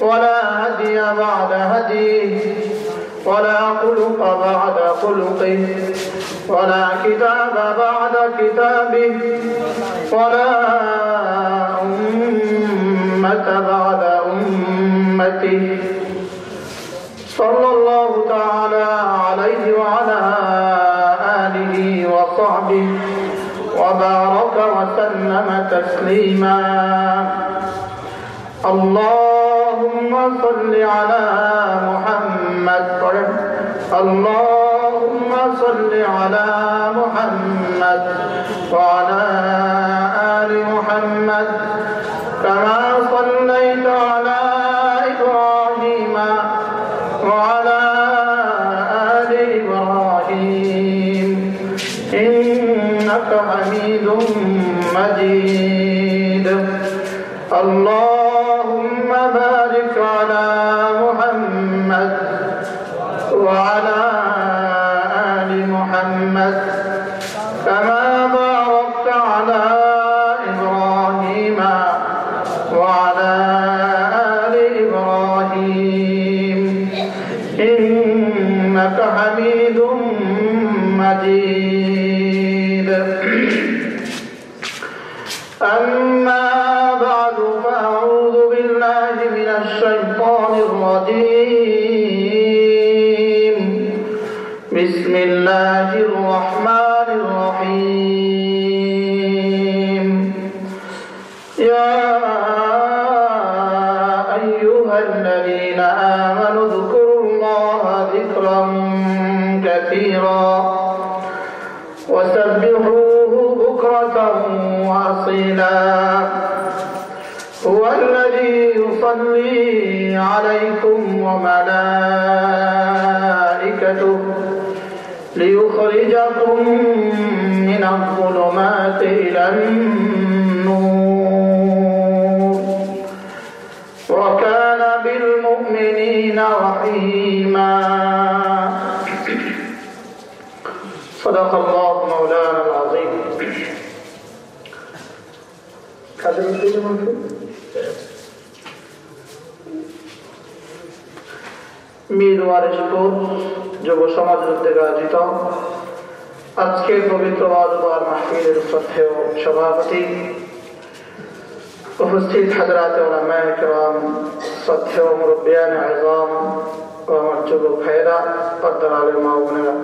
ولا هدي بعد هديه ولا خلق بعد خلقه ولا كتاب بعد كتابه ولا أمة بعد أمته صلى الله تعالى عليه وعلى آله وصحبه وبارك وسلم تسليما. اللهم صل على محمد. اللهم صل على محمد وعلى آل محمد. كما صليت على يصلي عليكم وملائكته ليخرجكم من الظلمات إلى النور. وكان بالمؤمنين رحيما. صدق الله مولانا العظيم. قدر মীর ওয়ারিশপুর যুব সমাজ উদ্যোগে আয়োজিত আজকের পবিত্র আজবার মাহফিলের শ্রদ্ধেয় সভাপতি উপস্থিত হাজরাত ওলামায়ে কেরাম, শ্রদ্ধেয় মুরব্বিয়ান আজম ও আমার যুবক ভাইয়েরা পর্দার আলের মা বোনেরা।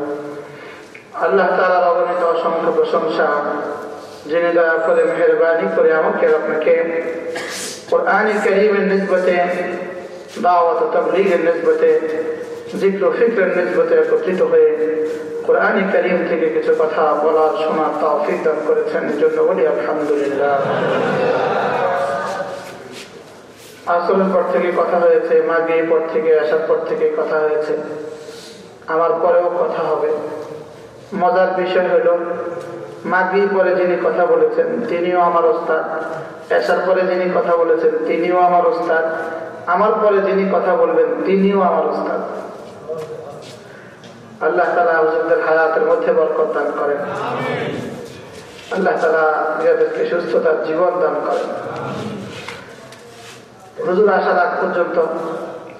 আল্লাহ তালার অগণিত অসংখ্য প্রশংসা, যিনি দয়া করে মেহরবানি করে আমাকে আপনাকে কোরআনী করিমের নিসবতে দাওয়াত ও তবলিগের নিসবতে জিক্র ফিক্রের নিসবতে একত্রিত হয়ে কোরআনী করিম থেকে কিছু কথা বলার শোনার তৌফিক দান করেছেন জন্য বলি আলহামদুলিল্লাহ। আসলের পর থেকে কথা হয়েছে মাগে পর থেকে, আসার পর থেকে কথা হয়েছে। আমার পরেও কথা হবে। মজার বিষয় হল মাগরিব পরে যিনি কথা বলেছেন, তিনিও আমার ওস্তাদ। পেশার পরে যিনি কথা বলেছেন, তিনিও আমার ওস্তাদ। আমার পরে যিনি কথা বলবেন, তিনিও আমার ওস্তাদ আল্লাহ তালা হুজুরদের হায়াতের মধ্যে বরকত দান করেন। আল্লাহ তালা যাদেরকে সুস্থতার জীবন দান করেন। হুজুর আসার আগ পর্যন্ত,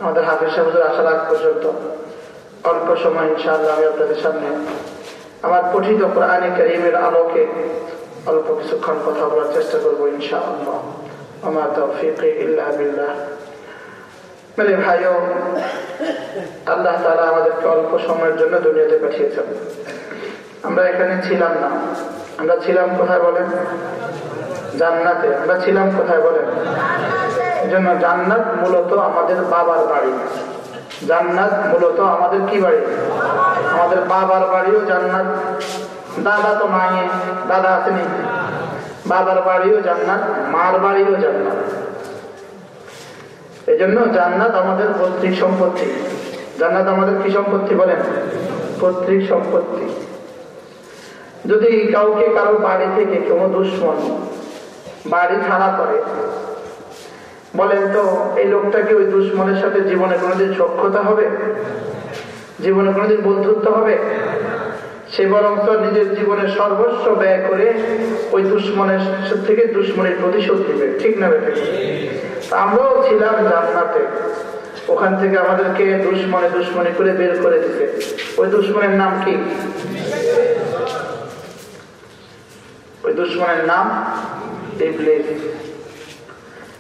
আমাদের হাফিজ হুজুর আসার আগ পর্যন্ত, অল্প সময় ইনশাআল্লাহ আমি আপনাদের সামনে আমার পঠিত কোরআনে করিমের আলোকে অল্প কিছুক্ষণ কথা বলার চেষ্টা করব ইনশাআল্লাহ। আমার তো তৌফিক ইল্লাহ বিল্লাহ। মানে ভাইও, আল্লাহ তারা আমাদেরকে অল্প সময়ের জন্য দুনিয়াতে পাঠিয়েছেন। আমরা এখানে ছিলাম না। আমরা ছিলাম কোথায় বলেন? জান্নাতে। আমরা ছিলাম কোথায় বলেন? জন্য জান্নাত মূলত আমাদের বাবার বাড়ি। জান্নাত মূলত আমাদের কি বাড়ি? আমাদের বাবার বাড়িও জান্নাত। দাদা তো নাই দাদা আসেনি বাবার বাড়িও জান্নাত, মার বাড়িও জান্নাত। এই জন্য জান্নাত আমাদের পৈতৃক সম্পত্তি। জান্নাত আমাদের কি সম্পত্তি বলেন? পৈতৃক সম্পত্তি। যদি কাউকে কারও বাড়ি থেকে কোনো দুশ্মন বাড়ি ছাড়া করে, বলেন তো, এই লোকটা কি ওই দুশ্মনের সাথে জীবনে কোনোদিন সক্ষতা হবে? জীবনে কোনোদিন বন্ধুত্ব হবে? সে বরং নিজের জীবনের সর্বস্ব ব্যয় করে ওই দুশ্মনের থেকে দুশ্মনের প্রতিশোধ দিবে ঠিক না ব্যাপারে আমরাও ছিলাম জান্নাতে। ওখান থেকে আমাদেরকে দুশ্মনে দুশ্মনে করে বের করে দিতে ওই দুশ্মনের নাম কি? ওই দুশ্মনের নাম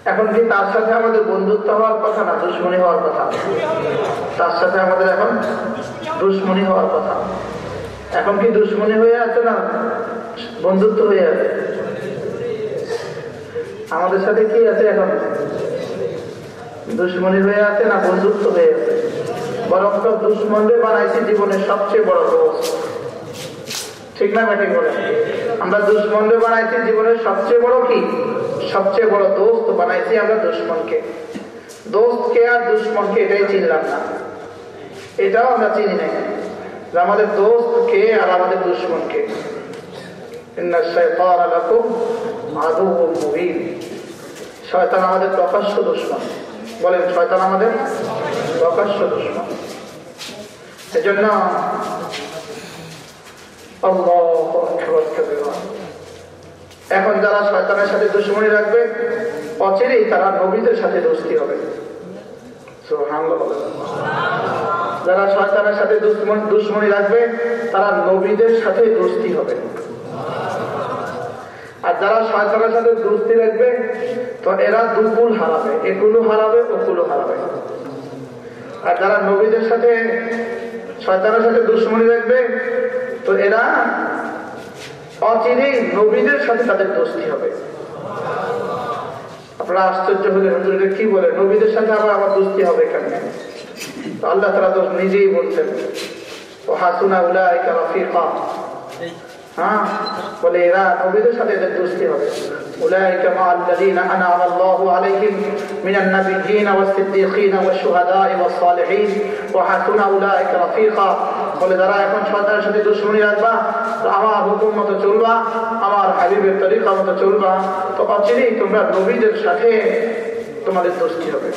এখন কি তার সাথে আমাদের বন্ধুত্ব হওয়ার কথা না দুশ্মনী হওয়ার কথা? তার সাথে আমাদের এখন দুশ্মনী হওয়ার কথা। এখন কি দুশ্মনী হয়ে আছে না বন্ধুত্ব হয়ে আছে? আমাদের সাথে কি আছে এখন? দুশ্মনী হয়ে আছে না বন্ধুত্ব হয়ে আছে? বরং তো দুশ্মনরে বানাইছি জীবনের সবচেয়ে বড় দোষ। ঠিক না ব্যাটিং বলে আমরা দুশ্মনরে বানাইছি জীবনের সবচেয়ে বড় কি? সবচেয়ে বড় দোস্ত বানাইছি আমরা দুশ্মনকে। দোস্তকে আর দুশ্মনকে এটাই চিনলাম না। এটাও আমরা চিনি নাই। আমাদের দোস্ত কে আর আমাদের দুশ্মনকে? শয়তান আমাদের প্রকাশ্য দুশ্মন। বলেন, শয়তান আমাদের প্রকাশ্য দুশ্মন। এজন্য এখন যারা শয়তানের সাথে দুশ্মনী রাখবে, অচিরেই তারা নবীদের সাথে দোস্তি হবে। যারা শয়তানের সাথে দুশ্মনী রাখবে, তারা নবীদের সাথে দোস্তি হবে। আর যারা শয়তানের সাথে দোস্তি রাখবে, তো এরা দুকুল হারাবে। একুলো হারাবে ওকুলো হারাবে। আর যারা নবীদের সাথে শয়তানের সাথে দুশ্মনী রাখবে, তো এরা অচিরেই নবীদের সাথে তাদের দোস্তি হবে। আপনারা আশ্চর্য হলে হুজুরকে কি বলে? নবীদের সাথে আবার আমার দোস্তি হবে কেন? আল্লাহ তারা তো নিজেই বলছেন, ও হাসুনা উল্লাহ রফিকা। হ্যাঁ বলে এরা নবীদের সাথে এদের দোস্তি হবে أولئك مع الذين أنعم الله عليهم من النبيين والصديقين والشهداء والصالحين وحسن أولئك رفيقا বলে যারা এখন সরকারের সাথে দুশ্মনী রাখবা আমার হুকুম মতো চলবা আমার হাবিবের তরিকা মতো চলবা তো অচিরেই তোমরা নবীদের সাথে তোমাদের দোস্তি হবে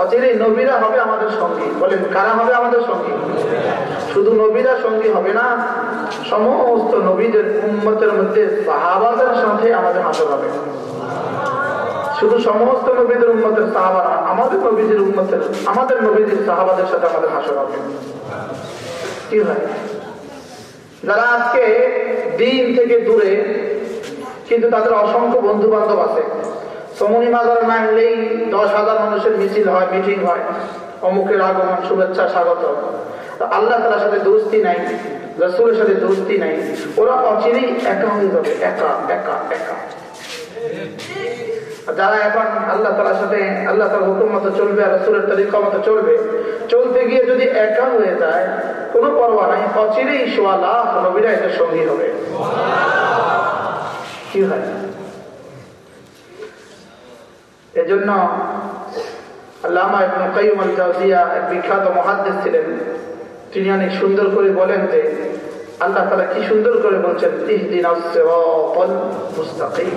অচিরেই নবীরা হবে আমাদের সঙ্গী। বলেন, কারা হবে আমাদের সঙ্গী? শুধু নবীরা সঙ্গী হবে না, সমস্ত নবীদের উন্মতের মধ্যে সাহাবাদের সাথে আমাদের হাসর হবে। শুধু সমস্ত নবীদের উন্মতের সাহাবারা, আমাদের নবীদের উন্মতের আমাদের নবীদের সাহাবাদের সাথে আমাদের হাসর হবে। কি হয়? যারা আজকে দিন থেকে দূরে, কিন্তু তাদের অসংখ্য বন্ধু বান্ধব আছে সমনি মাজার নামলেই দশ হাজার মানুষের মিছিল হয়, মিটিং হয়। অমুকের আগমন, শুভেচ্ছা, স্বাগত। আল্লাহ তালার সাথে দোস্তি নাই, রসুলের সাথে দোস্তি নাই। ওরা অচিরেই একা হয়ে যাবে, একা একা একা। যারা এখন আল্লাহ তালার সাথে, আল্লাহ তালা হুকুম মতো চলবে আর রসুলের তরিকা মতো চলবে, চলতে গিয়ে যদি একা হয়ে যায়, কোনো পরোয়া নাই, অচিরেই সোয়ালা নবীরা এদের সঙ্গী হবে। কি হয়? এজন্য আল্লামা ইবনে কাইয়ুম আল জাওজিয়া এক বিখ্যাত মুহাদ্দিস ছিলেন। তিনি অনেক সুন্দর করে বলেন যে, আল্লাহ তাআলা কি সুন্দর করে বলছেন, ইহদিনাস সিরাতাল মুস্তাকিম।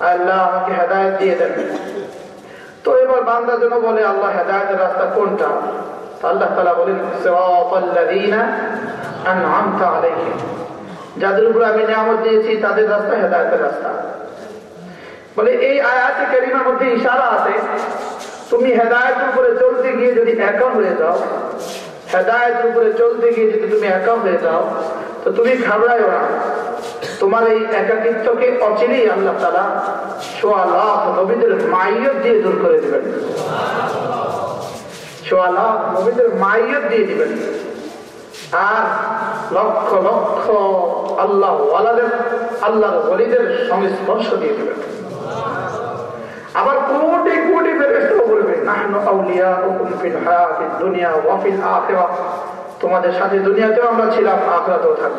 আল্লাহ আমাকে হেদায়েত দিয়ে দেন। তো এবার বান্দা যেন বলে, আল্লাহ হেদায়েতের রাস্তা কোনটা? আল্লাহ তাআলা বলেন, সিরাতাল লাযিনা আন'আমতা আলাইহিম। যাদের উপর আমি নিয়ামত দিয়েছি, তাদের রাস্তা হেদায়েতের রাস্তা। বলে, এই আয়াতে কেরিমার মধ্যে ইশারা আছে, তুমি হেদায়তের উপরে চলতে গিয়ে যদি একা হয়ে যাও, হেদায়তের উপরে চলতে গিয়ে যদি তুমি একা হয়ে যাও, তো তুমি ঘাবড়ায় না। তোমার এই একাকিত্বকে অচিরেই আল্লাহ তারা সোয়া লাখ নবীদের মাইয়ত দিয়ে দূর করে দেবেন। সোয়া লাখ নবীদের মাইয়ত দিয়ে দিবেন। আর লক্ষ লক্ষ আল্লাহ আল্লাহর বলিদের সংস্পর্শ দিয়ে দেবেন। আবার কোটি কোটি বলবে দুনিয়া তোমাদের সাথে দুনিয়াতেও আমরা ছিলাম আখিরাতেও থাকব।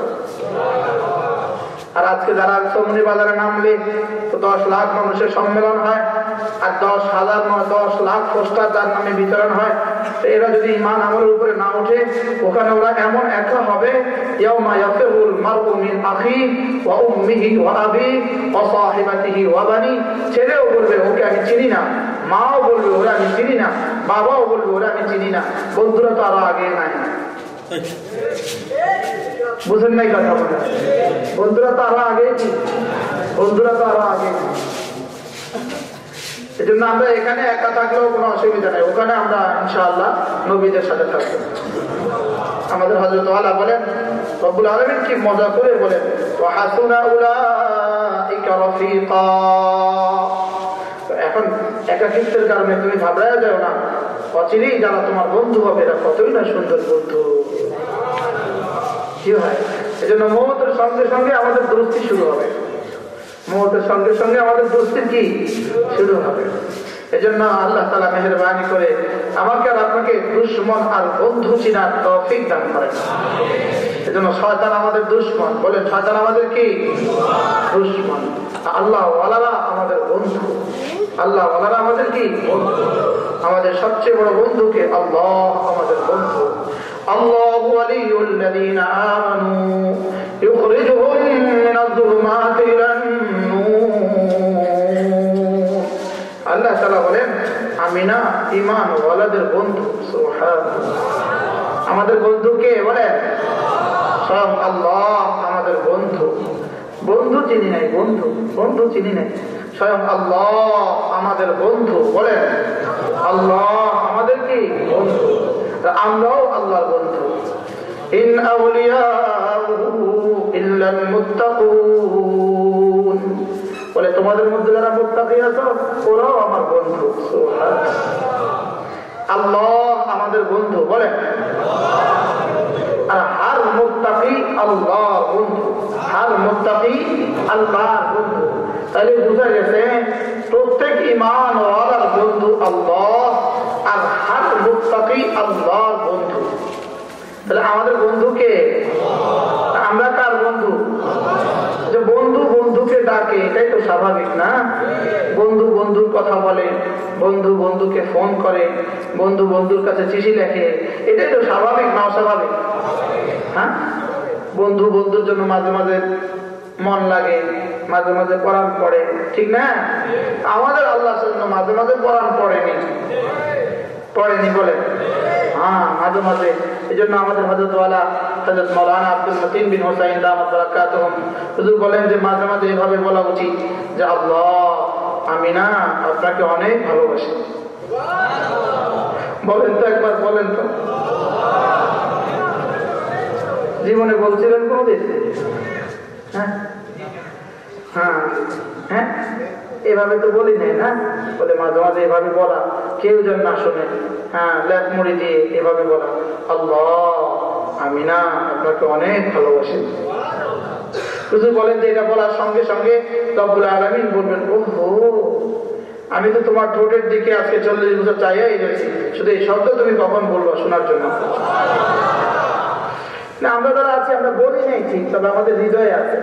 আর আজকে যারা সমনি বাজারে নামলে তো দশ লাখ মানুষের সম্মেলন হয় আর দশ হাজার দশ লাখ পোস্টার যার নামে বিতরণ হয়, তো এরা যদি ইমান আমলের উপরে না ওঠে, ওখানে ওরা এমন একা হবে বলবে, ওকে আমি চিনি না। মাও বলবে, ওরা আমি চিনি না। বাবাও বলবে, ওরা আমি চিনি না। বন্ধুরা তো আরও আগে নাই। বুঝেন নাই কথা বলে। বন্ধুরা তো আরও আগে বন্ধুরা তো আরও আগে এই জন্য আমরা এখানে একা থাকলেও কোনো অসুবিধা ওখানে আমরা ইনশাআল্লাহ নবীদের সাথে আমাদের মজা করে বলেন এখন একাকিত্বের কারণে তুমি ঘাবড়ায় যাও না। অচিরেই যারা তোমার বন্ধু হবে, এরা কতই না সুন্দর বন্ধু। কি হয়? এজন্য মহতের সঙ্গে সঙ্গে আমাদের দুরুস্তি শুরু হবে। মহতের সঙ্গে সঙ্গে আমাদের দুরুস্তি কি? শুরু হবে। এই জন্য আল্লাহ তালা মেহরবানি করে আমাকে আর আপনাকে দুশ্মন আর বন্ধু চিনার তৌফিক দান করেন। এজন্য শয়তান আমাদের দুশ্মন। বলে শয়তান আমাদের কি? দুশ্মন। আল্লাহ ওয়ালারা আমাদের বন্ধু। আল্লাহ ওয়ালারা আমাদের কি? আমাদের সবচেয়ে বড় বন্ধুকে আল্লাহ আমাদের বন্ধু। আল্লাহ ولي الذين آمنوا يخرجهم من الظلمات إلى النور আল্লাহ তালা বলেন আমি না ইমান ওয়ালাদের বন্ধু আমাদের বন্ধুকে বলেন সব আল্লাহ আমাদের বন্ধু বন্ধু চিনি নাই বন্ধু বন্ধু চিনি নাই স্বয়ং আল্লাহ আমাদের বন্ধু বলেন আল্লাহ আমাদের কি বন্ধু আমরাও আল্লাহর বন্ধু ইন আউলিয়া ইল্লাল মুত্তাকুন বলে, তোমাদের মধ্যে যারা মুত্তাকি আছো, ওরাও আমার বন্ধু। আল্লাহ আমাদের বন্ধু বলেন আর হার মুত্তাকি আল্লাহ বন্ধু। হার মুত্তাকি আল্লাহর বন্ধু। তাহলে বোঝা গেছে, প্রত্যেক ইমান বন্ধু আল্লাহ, আর হার মুত্তাকি আল্লাহর বন্ধু। তাহলে আমাদের বন্ধুকে আমরা কার বন্ধু? যে বন্ধু বন্ধুকে ডাকে, এটাই তো স্বাভাবিক, না? বন্ধু বন্ধুর কথা বলে, বন্ধু বন্ধুকে ফোন করে, বন্ধু বন্ধুর কাছে চিঠি লেখে, এটাই তো স্বাভাবিক না অস্বাভাবিক? হ্যাঁ? বন্ধু বন্ধুর জন্য মাঝে মাঝে মন লাগে, মাঝে মাঝে পরাণ পড়ে, ঠিক না? আমাদের আল্লাহ মাঝে মাঝে পরাণ পড়েনি। পড়েনি বলে। হ্যাঁ মাঝে মাঝে। এই জন্য আমাদের হজরতওয়ালা হজরত মৌলানা আব্দুল মতিন বিন হোসাইন দামত হুজুর বলেন যে মাঝে মাঝে এভাবে বলা উচিত যে আল্লাহ আমি না আপনাকে অনেক ভালোবাসি। বলেন তো একবার বলেন তো। জীবনে বলছিলেন কোনদিন? হ্যাঁ? হ্যাঁ? হ্যাঁ? এভাবে তো বলি নাই, না? বলে মাঝে মাঝে এভাবে বলা। কেউ যেন না শোনে। হ্যাঁ ল্যাপ মুড়ি দিয়ে এভাবে বলা। আল্লাহ, আমি না আপনাকে অনেক ভালোবাসি। শুধু বলেন যে এটা বলার সঙ্গে সঙ্গে রব্বুল আলমিন বলবেন ও আমি তো তোমার ঠোঁটের দিকে আজকে চল্লিশ বছর চাইয়াই রয়েছি শুধু এই শব্দ তুমি কখন বলব শোনার জন্য? না, আমরা যারা আছি, আমরা বলি নাই ঠিক, তবে আমাদের হৃদয়ে আছে।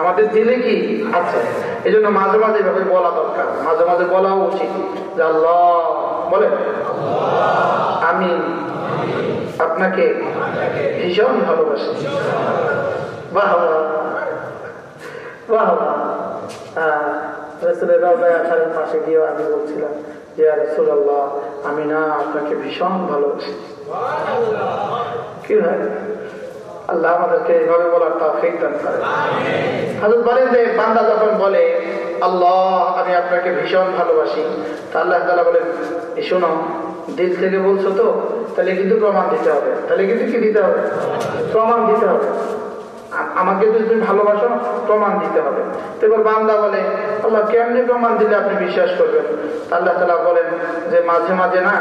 আমাদের দিলে কি? আছে এই জন্য মাঝে মাঝে এভাবে বলা দরকার। মাঝে মাঝে বলাও উচিত যে আল্লাহ, বলে? আমি আপনাকে ভীষণ ভালোবাসি। বাহ বাহ গিয়েও আমি বলছিলাম যে আমি না আপনাকে ভীষণ ভালোবাসি। কি হয়? আল্লাহ আমাদেরকে এইভাবে বলার তা ফেক দান করে হাজর বলেন যে, বান্দা যখন বলে, আল্লাহ, আমি আপনাকে ভীষণ ভালোবাসি, তা আল্লাহ তালা বলেন শোনো, দিল থেকে বলছো তো, তাহলে কিন্তু প্রমাণ দিতে হবে। তাহলে কিন্তু কি দিতে হবে? প্রমাণ দিতে হবে। আমাকে যদি তুমি ভালোবাসো, প্রমাণ দিতে হবে। তো এবার বান্দা বলে, আল্লাহ, কেমনি প্রমাণ দিলে আপনি বিশ্বাস করবেন? আল্লাহ তালা বলেন যে, মাঝে মাঝে না,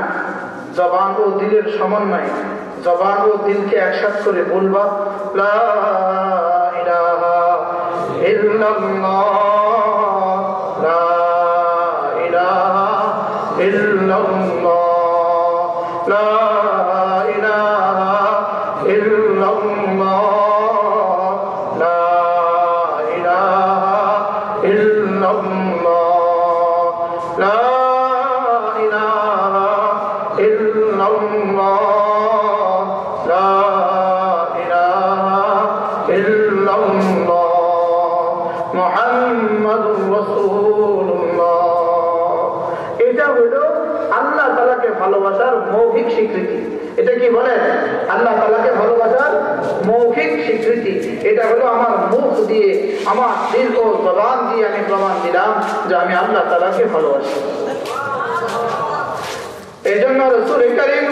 জবান ও দিলের সমন্বয় জবান ও দিলকে একসাথ করে বলবা লা ইলাহা ইল্লাল্লাহ। দিয়ে আমার দীর্ঘ জবান দিয়ে আমি প্রমাণ দিলাম যে আমি আল্লাহ তালাকে ভালোবাসি এই জন্য রসুল করিম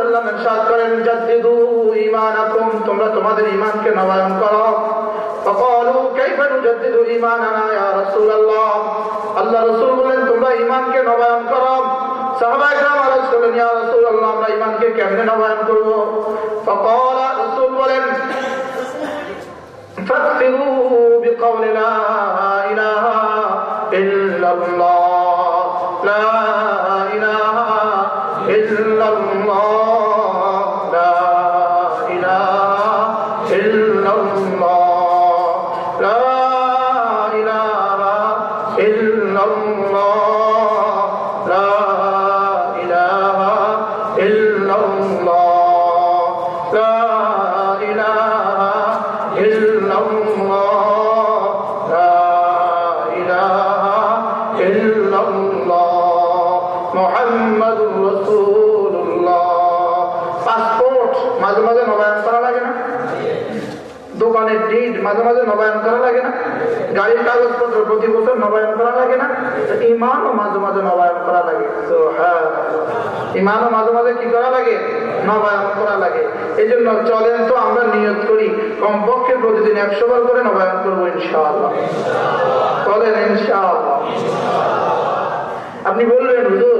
সাল্লাম ইরশাদ করেন জাদ্দিদু ঈমানাকুম তোমরা তোমাদের ঈমানকে নবায়ন করো فقالوا كيف نجدد إيماننا يا رسول الله আল্লাহ রসুল বলেন তোমরা ঈমানকে নবায়ন করো সাহাবায়ে کرام আরজ করলেন ইয়া রাসূলুল্লাহ আমরা ঈমানকে কেমনে নবায়ন করব فقال রসুল বলেন فاكفروا بقول لا إله إلا الله. لا ইমানও মাঝে মাঝে কি করা লাগে নবায়ন করা লাগে এই জন্য চলেন তো আমরা নিয়ত করি কমপক্ষে প্রতিদিন একশো বার করে নবায়ন করবো ইনশাআল্লাহ চলেন ইনশাআল্লাহ আপনি বললেন হুজুর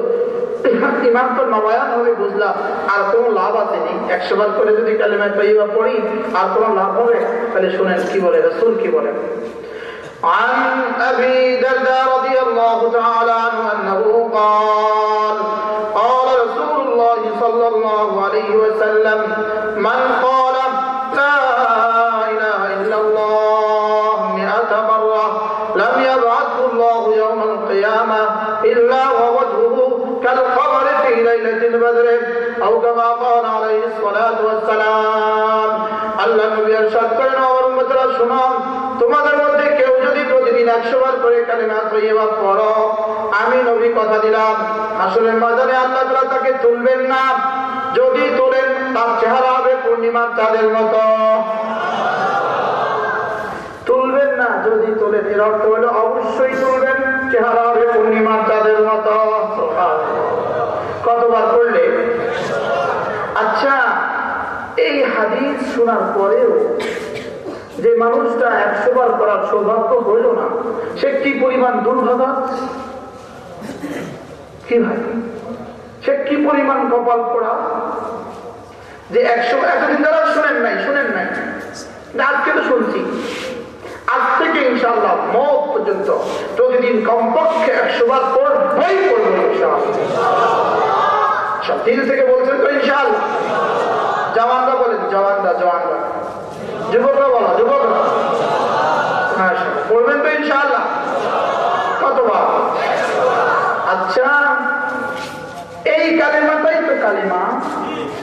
ইমান তো নবায়ন হবে বুঝলাম আর কোনো লাভ আছে নি একশো বার করে যদি কালিমায় তৈবা পড়ি আর কোনো লাভ হবে তাহলে শুনেন কি বলে রসুল কি বলেন عن أبي درداء رضي الله تعالى عنه أنه قال قال رسول الله صلى الله عليه وسلم من قال لا إله إلا الله مئة مرة لم يبعثه الله يوم القيامة إلا ووجهه كالقمر في ليلة البدر أو كما قال عليه الصلاة والسلام আল্লাহ নবী ارشاد করেন আমার উম্মতরা শুনো তোমাদের মধ্যে কেউ যদি প্রতিদিন একশো বার করে কালিমা তৈবা পড়ো আমি নবী কথা দিলাম। আসলে ময়দানে আল্লাহ তাআলা তাকে তুলবেন না। যদি তোলেন, তার চেহারা হবে পূর্ণিমার চাঁদের মতো। তুলবেন না, যদি তোলেন। এর অর্থ হলো অবশ্যই তুলবেন, চেহারা হবে পূর্ণিমার চাঁদের মতো। কতবার করলে? আচ্ছা এই হাদিস শোনার পরেও যে মানুষটা একশো বার করার সৌভাগ্য হইল না, সে কি পরিমাণ দুর্ভাগা? কি ভাই? সে কি পরিমাণ কপাল পড়া? যে একশো এতদিন দ্বারা শোনেন নাই শোনেন নাই। আজকে তো শুনছি। আজ থেকে ইনশাল্লাহ মত পর্যন্ত প্রতিদিন কমপক্ষে একশো বার পড়বই পড়ব সব দিন থেকে বলছেন তো ইনশাল্লাহ জওয়ানরা বলেন, জওয়ানরা জওয়ানরা। যুবকরা বলো, যুবকরা হ্যাঁ পড়বেন তো ইনশাল্লাহ কতবার আচ্ছা এই কালিমাটাই তো কালিমা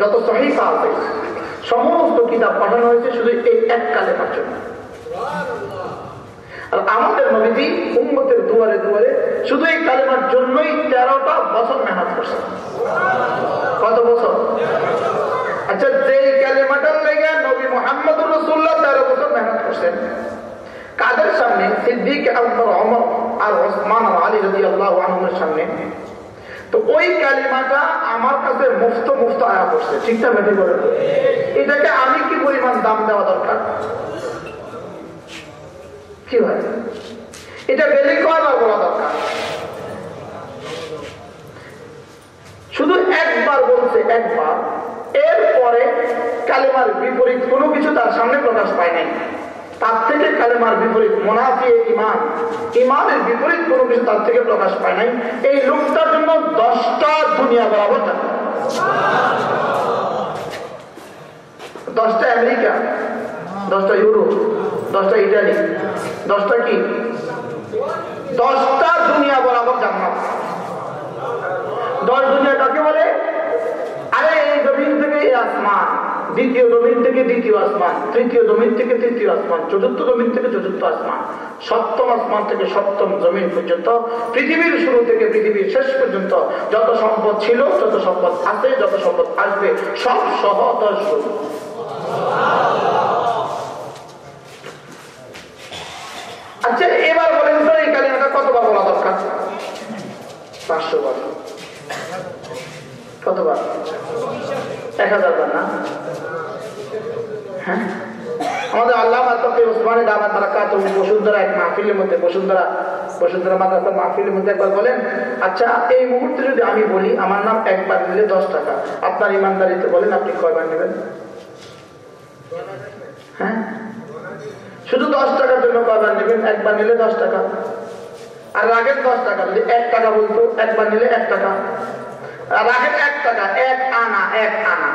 যত আছে সমস্ত কিতাব পাঠানো হয়েছে শুধু এই এক কালেমার জন্য আর আমাদের নবীজি উম্মতের দুয়ারে দুয়ারে শুধু এই কালেমার জন্যই তেরোটা বছর মেহনত করছে কত বছর? আচ্ছা যে কালেমাটার লেগে নবী মোহাম্মদ রসুল্লাহ তেরো বছর মেহনত করছেন, কাদের সামনে? সিদ্দিক আকবর অমর আর ওসমান আলী রবি আল্লাহ সামনে। তো ওই কালিমাটা আমার কাছে মুফত মুফত আয়া করছে এটাকে আমি কি পরিমাণ দাম দেওয়া দরকার? কি এটা বেশি কয়বার বলা দরকার? শুধু একবার বলছে একবার, এরপরে কালেমার বিপরীত কোনো কিছু তার সামনে প্রকাশ পায় নাই। তার থেকে কালেমার বিপরীত মোনাফি ইমান ইমানের বিপরীত কোনো কিছু তার থেকে প্রকাশ পায় নাই। এই লোকটার জন্য দশটা দুনিয়া বরাবর থাকে। আমেরিকা, দশটা ইউরোপ, দশটা ইটালি, দশটা কি? দশটা দুনিয়া বরাবর জান্নাত। দশ দুনিয়া কাকে বলে? আরে এই জমিন থেকে এই আসমান। দ্বিতীয় জমিন থেকে দ্বিতীয় আসমান, তৃতীয় জমিন থেকে তৃতীয় আসমান, চতুর্থ জমিন থেকে চতুর্থ আসমান, সপ্তম আসমান থেকে সপ্তম জমিন পর্যন্ত, পৃথিবীর শুরু থেকে পৃথিবীর শেষ পর্যন্ত যত সম্পদ ছিল, যত সম্পদ আছে, যত সম্পদ আসবে, সব সহ গুণ। আচ্ছা এবার বলেন তো, এই কালিমাটা কতবার বলা দরকার পাঁচশো বার কতবার? এক হাজার বার না? হ্যাঁ? আমাদের আল্লাহ আত্মকে ওসমানে দামা তারা কাত বসুন্ধরা এক মাহফিলের মধ্যে, বসুন্ধরা বসুন্ধরা মাদ্রাসা মাহফিলের মধ্যে একবার বলেন আচ্ছা এই মুহূর্তে যদি আমি বলি, আমার নাম একবার নিলে দশ টাকা। আপনার ইমানদারিতে বলেন, আপনি কয়বার নেবেন? হ্যাঁ? শুধু দশ টাকার জন্য কয়বার নেবেন? একবার নিলে দশ টাকা। আর রাগের দশ টাকা, যদি এক টাকা বলতো, একবার নিলে এক টাকা। রাগের এক টাকা, এক আনা এক আনা।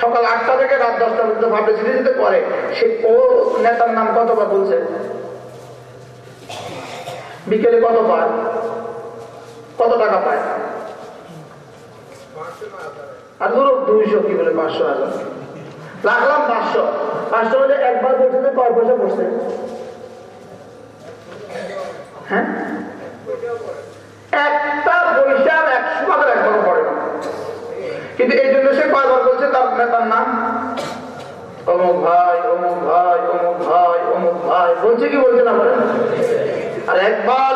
সকাল আটটা থেকে রাত দশটা পর্যন্ত পাবলিসিটি যেতে করে সে ও নেতার নাম কতবার বলছে? বিকেলে কত পায় কত টাকা পায়? আর ধরো দুইশো কি বলে, পাঁচশো হাজার। রাখলাম পাঁচশো। পাঁচশো হলে একবার বলছে যে কয় পয়সা পড়ছে হ্যাঁ? একটা বৈশাল একশো টাকার একবার পড়ে কিন্তু এই জন্য সে কয়বার বলছে তার নেতার নাম? অমুক ভাই অমুক ভাই অমুক ভাই অমুক ভাই। বলছে কি বলছে না বলেন আর একবার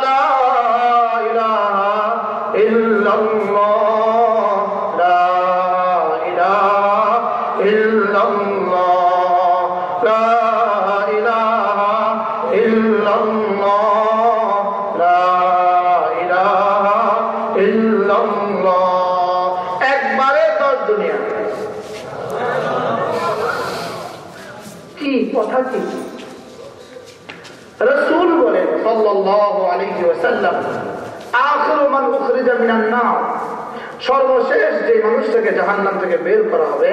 মানুষটাকে জাহান্নাম থেকে বের করা হবে।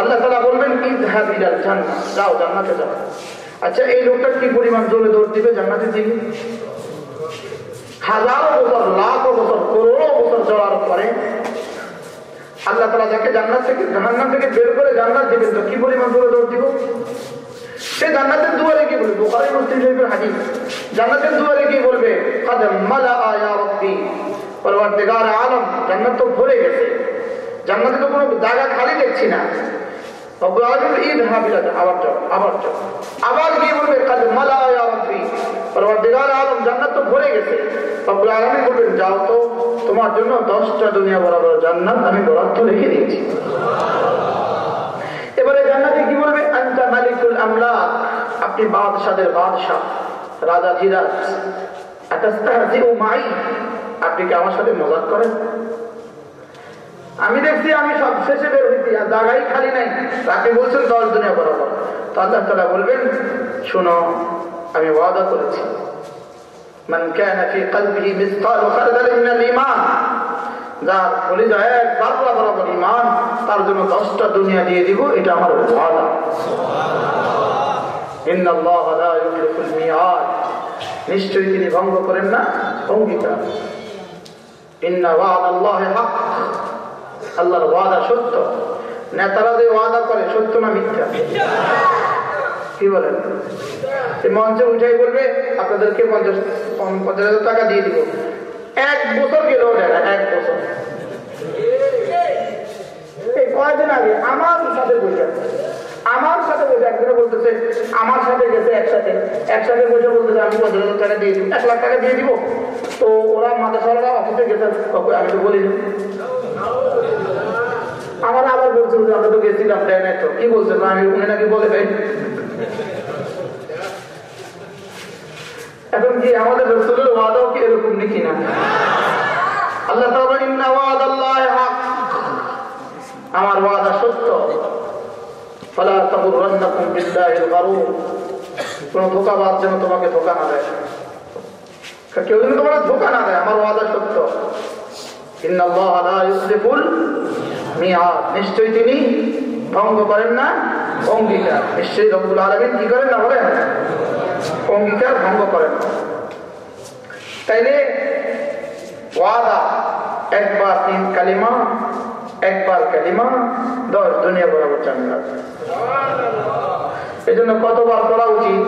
আল্লাহ তাআলা বলবেন ইলাল জান্নাহ। যাও, জান্নাতে যাও। আচ্ছা এই লোকটা কি পরিমাণ জোরে দৌড় দিবে জান্নাতের দিকে হাজারো বছর, লাখো বছর, করোড়ো বছর চলার পরে আল্লাহ তালা যাকে জান্নাত থেকে, জাহান্নাম থেকে বের করে জান্নাত দিবেন, তো কি পরিমাণ জোরে দৌড় দিব? সে জান্নাতের দুয়ারে কি বলবে, বোখারি, মুসলিম শরীফের হাদিস। জান্নাতের দুয়ারে কি বলবে, কাদ মালা আয়া রব্বি। পরওয়ারদিগার আলম, জান্নাত তো ভরে গেছে। জান্নাতে তো কোনো জায়গা খালি দেখছি না। হাবিলাতে আবার আবার আবার বলবে মালা আলম জান্নাত তো গেছে। যাও তো, তোমার জন্য দশটা দুনিয়া বরাবর জান্নাত আমি দিয়েছি। এবারে জান্নাতে কি বলবে? আমলা আপনি বাদশাদের বাদশাহ, রাজা মাই। আপনি কি আমার সাথে মজাক করেন? আমি দেখছি আমি সব শেষে বের হইছি আর জায়গায় খালি নাই তাকে বলছেন দশ দুনিয়া বরাবর তো আল্লাহ তালা বলবেন শোনো আমি ওয়াদা করেছি من كان في قلبه مثقال خردل من الايمان যার কলিজা এক বারবার বরাবর ইমান তার জন্য দশটা দুনিয়া দিয়ে দিব এটা আমার ওয়াদা ইন্না আল্লাহ লা ইউখলিফুল মিআদ নিশ্চয়ই তিনি ভঙ্গ করেন না অঙ্গীকার ইন্না ওয়াদাল্লাহি হক আল্লাহর ওয়াদা সত্য? নেতারা যে ওয়াদা করে, সত্য না মিথ্যা? কি বলেন? মঞ্চে উঠাই বলবে, আপনাদেরকে পঞ্চাশ পঞ্চাশ হাজার টাকা দিয়ে দিব। এক বছর দেয় না, এক বছর। আমার সাথে বলতেছে, আমার সাথে গেছে একসাথে। একসাথে বসে বলতেছে, আমি পঞ্চাশ হাজার টাকা দিয়ে দিব, এক লাখ টাকা দিয়ে দিব। তো ওরা মাদ্রাসারা অফিসে গেছে আমি তো বলিনি। আমার আবার বলছিল যে আমরা তো গেছিলাম দেয় নাই তো। কি বলছেন? আমি উনি নাকি বলে দেয়। এখন কি আমাদের রসুলের ওয়াদাও কি এরকম নাকি না? আল্লাহ তাআলা ইন্না হক। আমার ওয়াদা সত্য। ফালা বিল্লাহিল গারুর কোন যেন তোমাকে ধোকা না দেয়। কেউ যেন তোমার ধোকা না দেয়, আমার ওয়াদা সত্য। নিশ্চয়ই তিনি ভঙ্গ করেন না, অঙ্গীকার। নিশ্চয়ই রব্বুল আলমিন কি করেন না বলেন? অঙ্গীকার ভঙ্গ করেন। তাইলে ওয়াদা, একবার তিন কালিমা, একবার কালিমা, দশ দুনিয়া বরাবর জান্নাত এই জন্য কতবার করা উচিত?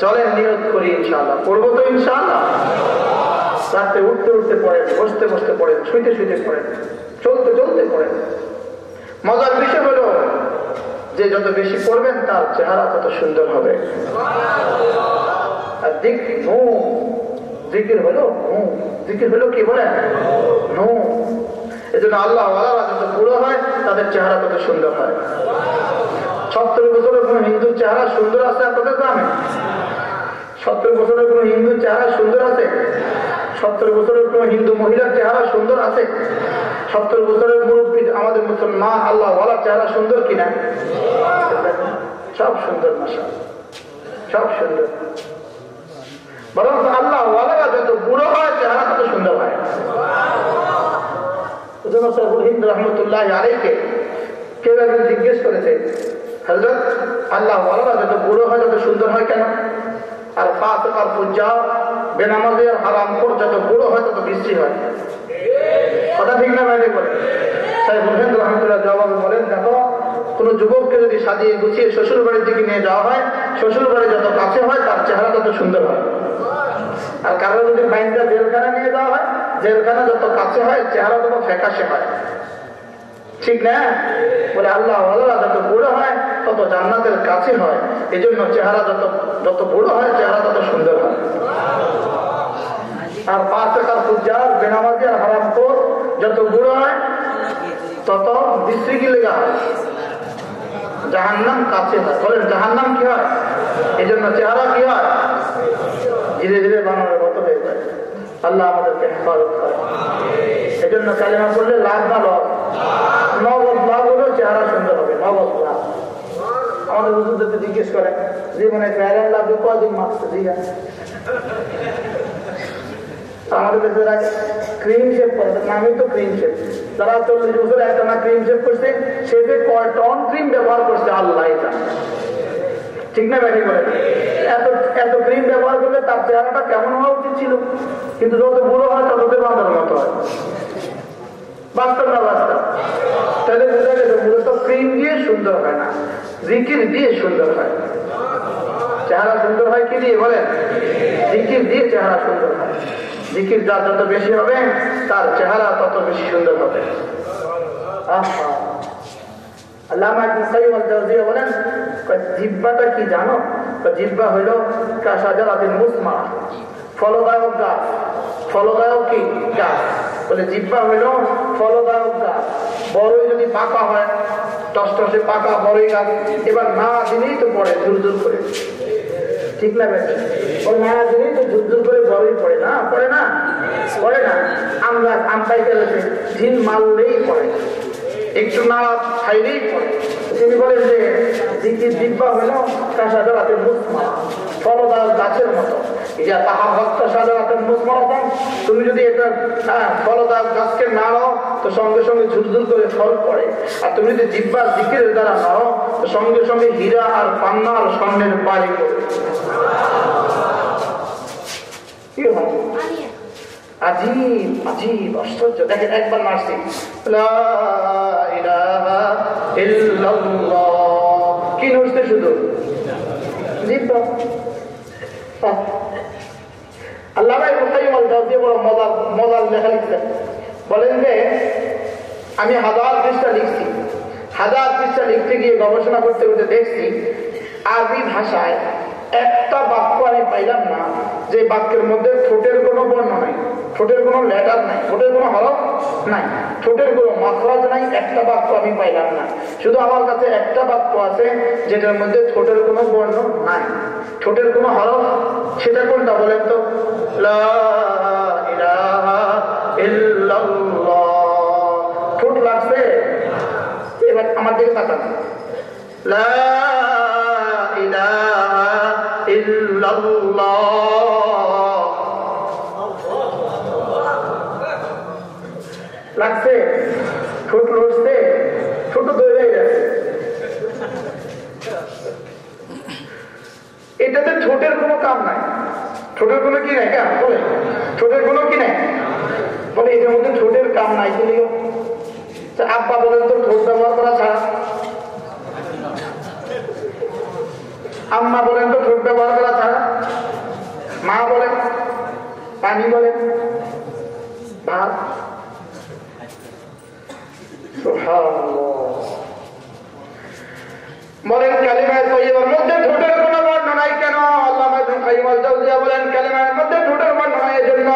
চলেন নিয়োগ করি ইনশাল্লাহ পড়ব তো ইনশাল্লাহ রাত্রে উঠতে উঠতে পড়েন, বসতে বসতে পড়েন, শুইতে শুইতে পড়েন, চলতে চলতে পড়েন। মজার বিষয় হলো যে যত বেশি পড়বেন, তার চেহারা তত সুন্দর হবে। আর দিক, নো, জিকির হলো নো। জিকির হলো কি বলেন? এই জন্য আল্লাহ আল্লাহ যত বুড়ো হয়, তাদের চেহারা তত সুন্দর হয়। সত্তর বছরের কোন হিন্দুর চেহারা সুন্দর আছে আপনাদের গ্রামে? সত্তর বছরের কোন হিন্দুর চেহারা সুন্দর আছে? সত্তর বছরের কোন হিন্দু মহিলার চেহারা সুন্দর আছে? সত্তর বছরের মুরব্বী আমাদের মুসলমান, আল্লাহ বলার চেহারা সুন্দর কিনা? সব সুন্দর ভাষা সব সুন্দর। বরং আল্লাহ ওয়ালারা যত বুড়ো হয়, চেহারা তত সুন্দর হয়। হিন্দ রহমতুল্লাহ আলীকে কেউ একজন জিজ্ঞেস করেছে হজরত আল্লাহ ওয়ালারা যত বুড়ো হয়, তত সুন্দর হয় কেন? আর পাঁচ আর পূজা বেনামাজি আর হারাম খোর যত বুড়ো হয় তত বৃষ্টি হয়। কথা ঠিক না বাইরে বলে সাহেব মহেন্দ্র রহমতুল্লাহ, জবাবে বলেন। দেখো, কোন যুবককে যদি সাজিয়ে গুছিয়ে শ্বশুর বাড়ির দিকে নিয়ে যাওয়া হয় শ্বশুর বাড়ি যত কাছে হয়, তার চেহারা তত সুন্দর হয়। আর কারও যদি বাইনটা জেলখানা নিয়ে যাওয়া হয়, জেলখানা যত কাছে হয়, চেহারা তত ফ্যাকাশে হয়। ঠিক না? বলে, আল্লাহ যত বুড়ো হয় তত জান্নাতের কাছে হয় এই জন্য চেহারা যত যত বুড়ো হয়, চেহারা তত সুন্দর হয়। আর পাঁচ টাকার পূজার বেনামাজি আর হারাম যত বুড়ো হয়, তত বিস্তৃতি লেগা হয়। জাহান্নাম কাছে হয়। বলেন, জাহান্নাম কি হয়? এই জন্য চেহারা কি হয়? ধীরে ধীরে বানানোর মতো হয়ে যায়। আল্লাহ আমাদেরকে হেফাজত করে এই জন্য কালিমা করলে লাভ না লস নগদ লাভ হলেও চেহারা সুন্দর হবে। নগদ লাভ আমাদের হুজুরদেরকে জিজ্ঞেস করে জীবনে ফেয়ার লাভ কদিন মাসতে ঠিক আছে আমাদের দেশের আগে ক্রিম শেপ করে। নামই তো ক্রিম শেপ যারা চল্লিশ বছর একটা না ক্রিম শেপ করছে, সে যে ব্যবহার করছে, আল্লাহ এটা। ঠিক ব্যাটি করে এত এত ব্যবহার করলে তার কেমন হওয়া উচিত ছিল? কিন্তু যত বুড়ো হয়, তত বাঁধার মতো হয়। বাস্তব না বাস্তব? তাহলে বোঝা গেছে ক্রিম দিয়ে সুন্দর হয় না। জিকির দিয়ে সুন্দর হয়। চেহারা সুন্দর হয় কি দিয়ে? বলেন। জিকির দিয়ে চেহারা সুন্দর হয়। জিকির যার যত বেশি হবে, তার চেহারা তত বেশি সুন্দর হবে। বলেন জিব্বাটা কি জানো? জিব্বা হইল মুসমা। ফলদায়ক গাছ। ফলদায়ক কি? গাছ। বলে জিব্বা হইল ফলদায়ক গাছ। বড়ই যদি পাকা হয় টসটসে পাকা বড়ই গাছ এবার না দিলেই তো পড়ে দূর দূর করে। ঠিক না না দিলেই তো দূর করে বড়ই পড়ে না? পড়ে না? পড়ে না। আম মারলেই পড়ে। একটু নাড়া মুসমা ফলদার গাছের মতো। তাহা ভক্ত সাজাতে মুসমরতম তুমি যদি এটা হ্যাঁ ফলদার গাছকে নাড়ো তো সঙ্গে সঙ্গে ঝুরঝুর করে ফল পড়ে। আর তুমি যদি জিব্বার জিকিরের দ্বারা নাড়ো তো সঙ্গে সঙ্গে হীরা আর পান্না আর স্বর্ণের বাড়ি পড়ে কি আজীব আজীব, আশ্চর্য। দেখেন, একবার নার্সিং কি নড়ছে শুধু? আল্লাহ মজার মজার লেখা লিখছেন বলেন যে, আমি হাজার পৃষ্ঠা লিখছি, হাজার পৃষ্ঠা লিখতে গিয়ে গবেষণা করতে করতে দেখছি, আরবি ভাষায় একটা বাক্য আমি পাইলাম না, যে বাক্যের মধ্যে ঠোঁটের কোনো বর্ণ নাই, ঠোঁটের কোনো লেটার নাই, ঠোঁটের কোনো হরফ নাই, ঠোঁটের কোনো মাখরাজ নাই, একটা বাক্য আমি পাইলাম না। শুধু আমার কাছে একটা বাক্য আছে, যেটার মধ্যে ঠোঁটের কোনো বর্ণ নাই। ঠোঁটের কোনো হরফ, সেটা কোনটা বলেন তো? ঠোঁট লাগছে? এবার আমার দিকে তাকান। লাগছে? ঠোঁট এটাতে ঠোঁটের কোনো কাম নাই। ঠোঁটের কোনো কি নাই? হ্যাঁ, কাম ঠোঁটের কোনো কি নাই? বলে এটার মধ্যে ঠোঁটের কাম নাই কিন্তু আব্বা বলেন তো ঠোঁট ব্যবহার করা ছাড়া। আম্মা বলেন তো ঠোঁট ব্যবহার করা ছাড়া। মা বলেন, পানি বলেন, ভাত। বলেন, কালিমায় তৈবার মধ্যে ঠোঁটের কোনো বর্ণ নাই কেন? আল্লাহ বলেন কালিমার মধ্যে ঠোঁটের বর্ণ নাই এজন্য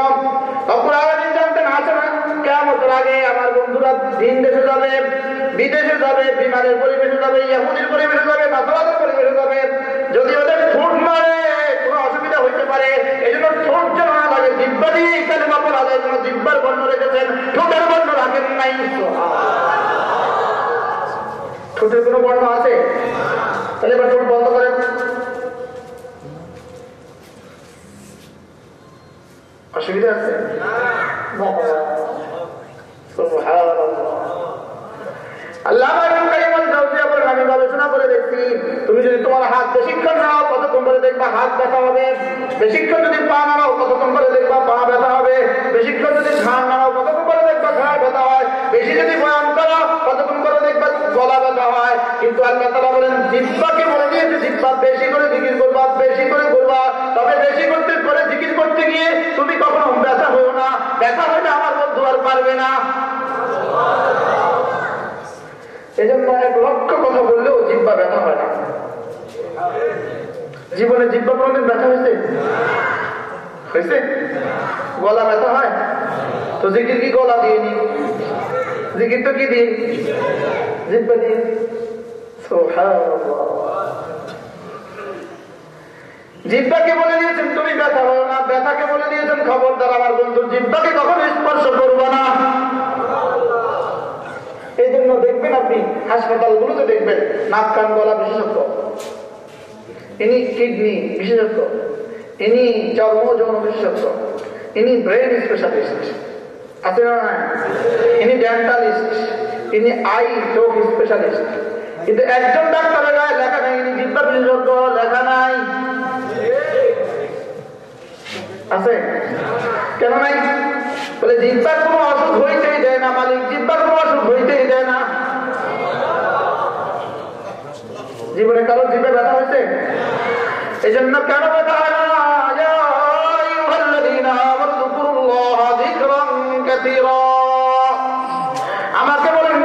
অপরাধী জানতেন আছে না কেমন আগে আমার বন্ধুরা দিন দেশে যাবে, বিদেশে যাবে, বিমানের পরিবেশে যাবে, ইয়াহুদির পরিবেশে যাবে, বাসবাদের পরিবেশে যাবে। যদি ওদের ঠোঁট মারে, কোনো অসুবিধা হইতে পারে। এই জন্য ঠোঁট না লাগে জিব্বা দিয়ে কালিমা পড়া যায় যেন জিব্বার বর্ণ রেখেছেন। ঠোঁটের বর্ণ রাখেন নাই ঠোঁটের কোনো বর্ণ আছে? তাহলে এবার ঠোঁট বন্ধ করেন। অসুবিধা আছে? বেশি করো কিন্তু আল্লাহ বলে দিয়েছে জিব্বা বেশি করে জিকির করবা, বেশি করে করবা, তবে বেশি করতে করে জিকির করতে গিয়ে তুমি কখনো ব্যথা হইও না। ব্যথা হইলে আমার বন্ধু আর পারবে না। এই জন্য এক লক্ষ কথা বললেও জিব্বা ব্যথা হয় না। জীবনে জিব্বা কোনদিন ব্যথা হয়েছে? হয়েছে? গলা ব্যথা হয়? তো জিকির কি গলা দিয়ে নি? জিকির তো কি দিন জিব্বা দিন জিব্বাকে বলে দিয়েছেন, তুমি ব্যথা হয় না। ব্যথাকে বলে দিয়েছেন, খবরদার, আমার বন্ধু জিব্বাকে কখনো স্পর্শ করব না। আপনি হাসপাতালগুলোতে দেখবেন, নাক, কান গলা বিশেষজ্ঞ। ইনি কিডনি বিশেষজ্ঞ। ইনি চর্ম যৌন বিশেষজ্ঞ। ইনি ব্রেন স্পেশালিস্ট। আছে ইনি ডেন্টালিস্ট। ইনি আই চোখ স্পেশালিস্ট। কিন্তু একজন ডাক্তারের গায়ে লেখা নেই, ইনি জিব্বা বিশেষজ্ঞ, লেখা নাই। আছে? কেন নাই? বলে, জিব্বার কোনো অসুখ হইতেই দেয় না, মালিক। জিব্বার কোনো অসুখ হইতেই দেয় না জীবনে কারও জিভে ব্যথা হয়েছে? এই জন্য কেন ব্যথা হয় না?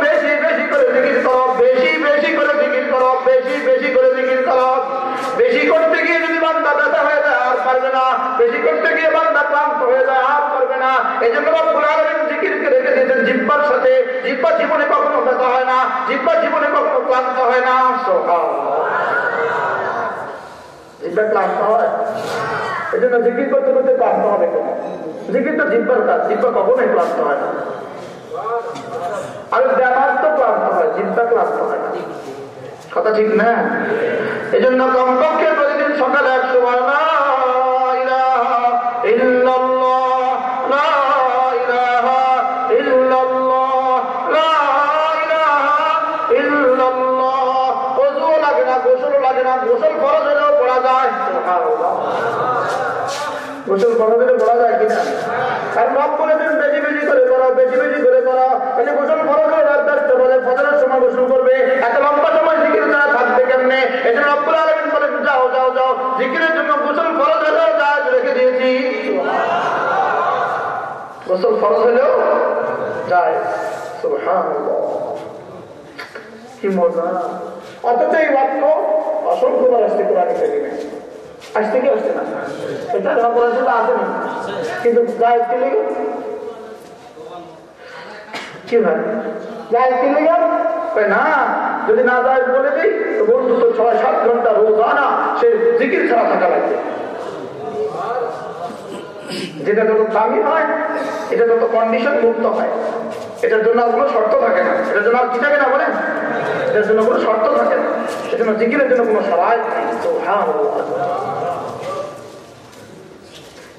বেশি বেশি করে বেশি করতে গিয়ে আর পারবে না। বেশি করতে গিয়ে হয়ে আর না। এই জন্য সাথে। জিব্বার জীবনে কখনো ব্যথা হয় না জিব্বার জীবনে কখনো ক্লান্ত হয় না। জিব্বা ক্লান্ত হয় এই জন্য জিকির করতে করতে ক্লান্ত হবে জিকির তো জিব্বার কাজ, জিব্বা কখনোই ক্লান্ত হয় না। আর ব্যাপার তো ক্লান্ত হয় জিব্বা ক্লান্ত হয় কথা ঠিক না? কমপক্ষে প্রতিদিন সকালে গোসল খরচ হলে পড়া যায় কিনা? আর রব বলেছেন বেশি বেশি করে করো, বেশি বেশি করে করো। তাহলে গোসল খরচ হলে রাত দশটা বলে ফজরের সময় গোসল করবে। এত লম্বা সময় জিকির তারা থাকবে কেমনে? এটা রব্বুল আলমিন বলেন, যাও যাও যাও, জিকিরের জন্য গোসল খরচ হলেও কাজ রেখে দিয়েছি। গোসল খরচ হলেও যায় কি মজা। অথচ এই বাক্য অসংখ্যবার আসতে কোরআন কারিমে। আসতে কি আসছে না এটা আমার পড়াশোনা আসে না কিন্তু গায়ে লেগে কি ভাই গায়ে কে লেগে না যদি না যায় বলে দিই, তো বন্ধু তো ছয় সাত ঘণ্টা রোজানা সে জিকির ছাড়া থাকা লাগবে। যেটা যত দামি হয়, এটা যত কন্ডিশন মুক্ত হয়, এটার জন্য আর কোনো শর্ত থাকে না। এটার জন্য আর কি থাকে না বলেন? এটার জন্য কোনো শর্ত থাকে না। সেজন্য জিকিরের জন্য কোনো সবাই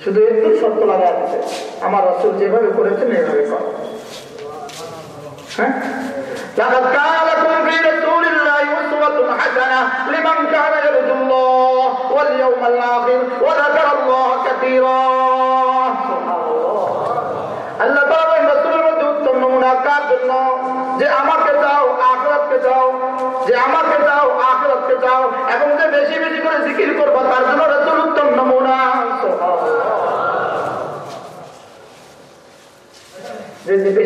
শুধু একটু শর্ত লাগা আছে আমার রসুল যেভাবে করেছেন এভাবে কর হ্যাঁ لقد كان لكم في رسول الله أسوة حسنة لمن كان يرجو الله واليوم الآخر وذكر الله كثيرا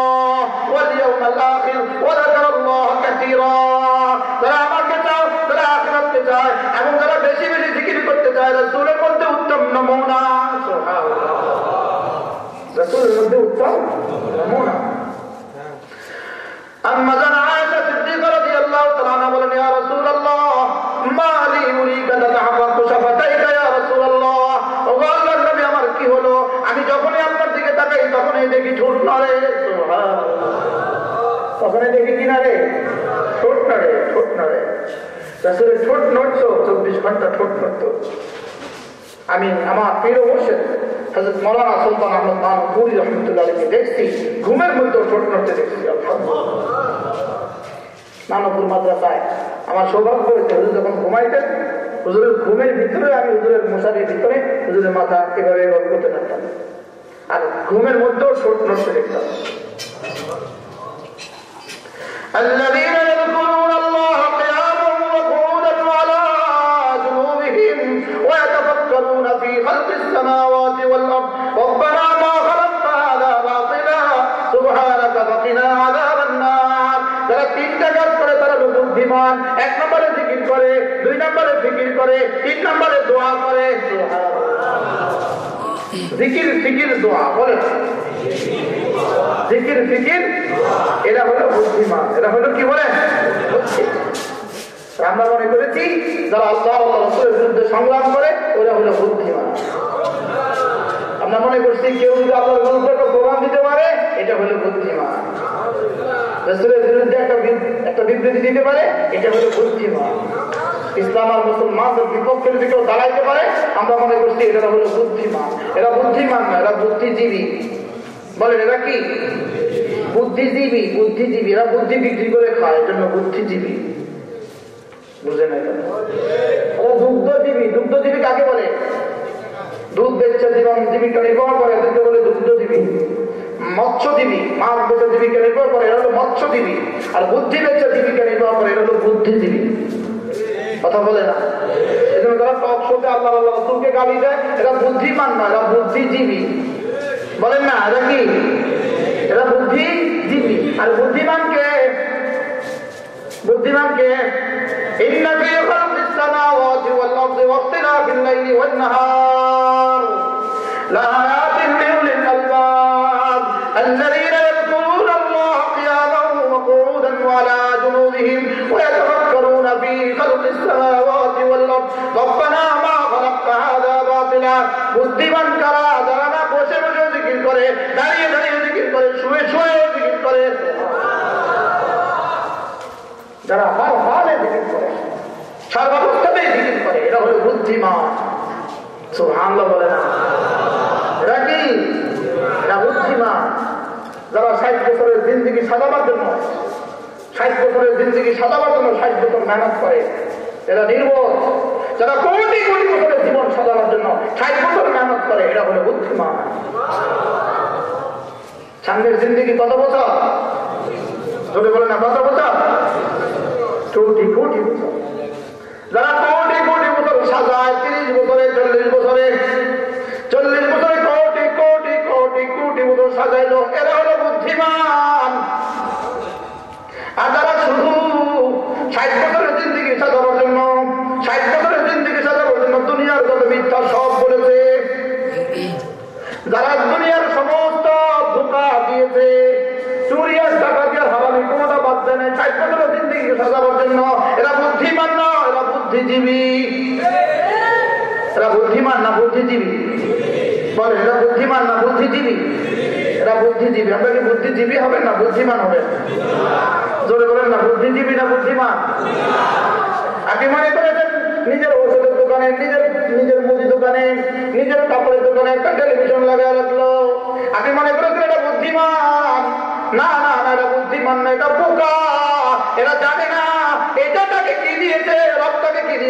রসুলের মধ্যে উত্তম নমুনা আম্মাজান আয়েশা সিদ্দিকা রাদিয়াল্লাহু তাআলা বলেন, ইয়া রাসূলুল্লাহ, মা লি উরিকা তাহাবাতু শাফাতাইকা ইয়া রাসূলুল্লাহ? ও আল্লাহর নবী, আমার কি হলো? আমি যখনই আপনার দিকে তাকাই, তখনই দেখি ঠোঁট নড়ে। সুবহানাল্লাহ। তখনই দেখি কি নড়ে? ঠোঁট নড়ে ঠোঁট নড়ে। রাসূলের ঠোঁট নড়তো, চব্বিশ ঘণ্টা ঠোঁট নড়তো। আমি আমার প্রিয় মুর্শিদ। হজরত মৌলানা সুলতান আহমদ মাহমুদ রহমতুল্লাহকে দেখছি ঘুমের মধ্যে ঠোঁট নড়তে দেখছি নানপুর মাদ্রাসায় আমার সৌভাগ্য হয়েছে হুজুর যখন ঘুমাইতেন হুজুরের ঘুমের ভিতরে আমি হুজুরের মশারির ভিতরে হুজুরের মাথা এভাবে এভাবে করতে পারতাম আর ঘুমের মধ্যেও ঠোঁট নড়তে দেখতাম الذين يذكرون করে, তিন নম্বরে দোয়া করে। জিকির, ফিকির, দোয়া বলে জিকির, ফিকির, এরা হলো বুদ্ধিমান। এরা হলো কি বলে? আমরা মনে করেছি, যারা আল্লাহ বিরুদ্ধে সংগ্রাম করে, ওরা হলো বুদ্ধিমান। আমরা মনে করছি, কেউ যদি আল্লাহর বিরুদ্ধে একটা প্রমাণ দিতে পারে, এটা হলো বুদ্ধিমান। রসুলের বিরুদ্ধে একটা একটা বিবৃতি দিতে পারে, এটা হলো বুদ্ধিমান। ইসলাম আর মুসলমানদের বিপক্ষের দিকেও দাঁড়াইতে পারে। আমরা মনে করছি এরা হলো বুদ্ধিমান। এরা বুদ্ধিমান না, এরা বুদ্ধিজীবী। বলেন, এরা কি? বুদ্ধিজীবী বুদ্ধিজীবী। এরা বুদ্ধি বিক্রি করে খায়, এজন্য বুদ্ধিজীবী। বুঝে না এটা দুগ্ধজীবী দুগ্ধজীবী কাকে বলে? জীবন, জীবিকা নির্ভর বলে দুগ্ধজীবী। মৎস্যজীবী জীবিকা নির্ভর এরা মৎস্যজীবী। আর বুদ্ধি বেচে জীবিকা নির্ভর করে, এরা হলো বুদ্ধিজীবী। কথা বলে না এজন্য তারা টক শোতে আল্লাহ আল্লাহ রসুলকে গালি দেয় এরা বুদ্ধিমান না এরা বুদ্ধিজীবী বলেন না এরা কি এরা বুদ্ধিজীবী আর বুদ্ধিমানকে বুদ্ধিমানকে إن في خلق السماوات والأرض واختلاف الليل والنهار لآيات لأولي الألباب الذين বুদ্ধিমান কারা? যারা না বসে বসে জিকির করে, দাঁড়িয়ে দাঁড়িয়ে জিকির করে, শুয়ে শুয়ে জিকির করে। যারা হর হালে জিকির করে, সর্বাবস্থাতেই জিকির করে, এরা হলো বুদ্ধিমান। না। এরা কি? বুদ্ধিমান। যারা ষাট বছরের জিন্দিগি সাজাবার জন্য, ষাট বছরের জিন্দিগি সাজাবার জন্য ষাট মেহনত করে, এরা নির্বোধ। যারা কোটি কোটি বছরের জীবন সাজানোর জন্য ষাট বছর মেহনত করে এরা হলো বুদ্ধিমান। সামনের জিন্দিগি কত বছর? যদি বলে না, কত বছর? কোটি কোটি বছর। যারা কোটি কোটি বছর সাজায়, তিরিশ বছরে, চল্লিশ বছরে চল্লিশ বছরে কোটি কোটি কোটি কোটি বছর সাজাইলো, এরা হলো বুদ্ধিমান। আর যারা শুধু ষাট বুদ্ধিজীবী। এরা বুদ্ধিমান না বুদ্ধিজীবী? বলে এরা বুদ্ধিমান না বুদ্ধিজীবী? এরা বুদ্ধিজীবী। আমরা কি বুদ্ধিজীবী হবেন না বুদ্ধিমান হবেন? জোরে বলেন না, বুদ্ধিজীবী না বুদ্ধিমান? আপনি মনে করেছেন, নিজের ওষুধের দোকানে, নিজের নিজের মুদি দোকানে, নিজের কাপড়ের দোকানে একটা টেলিভিশন লাগাই রাখল। আপনি মনে করেছেন, এটা বুদ্ধিমান? না না না, এটা বুদ্ধিমান না, এটা বোকা এরা জানে না এটা তাকে কি দিয়েছে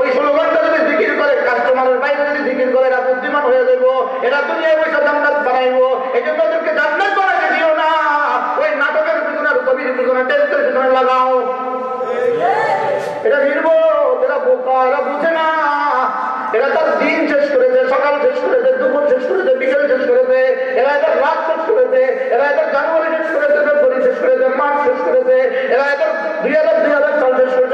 ওই ষোলো ঘণ্টা যদি জিকির করে, কাস্টমারের বাইরে যদি জিকির করে, এরা বুদ্ধিমান হয়ে যাব এরা দুনিয়ায় পয়সা জান্নাত বানাইবো এই জন্য ওদেরকে জান্নাত বানাইতে দিও না। ওই নাটকের পিছনে ছবির পিছনে টেস্টের পিছনে লাগাও। এটা নির্বোধ, এরা বোকা, এরা বুঝে না। এরা তার দিন শেষ করেছে, সকাল শেষ করেছে, দুপুর শেষ করেছে, বিকেল শেষ করেছে, এরা এদের রাত শেষ করেছে, এরা এদের জানুয়ারি শেষ করেছে, ফেব্রুয়ারি শেষ করেছে, মার্চ শেষ করেছে, এরা এদের দুই হাজার দুই হাজার সাল শেষ করেছে।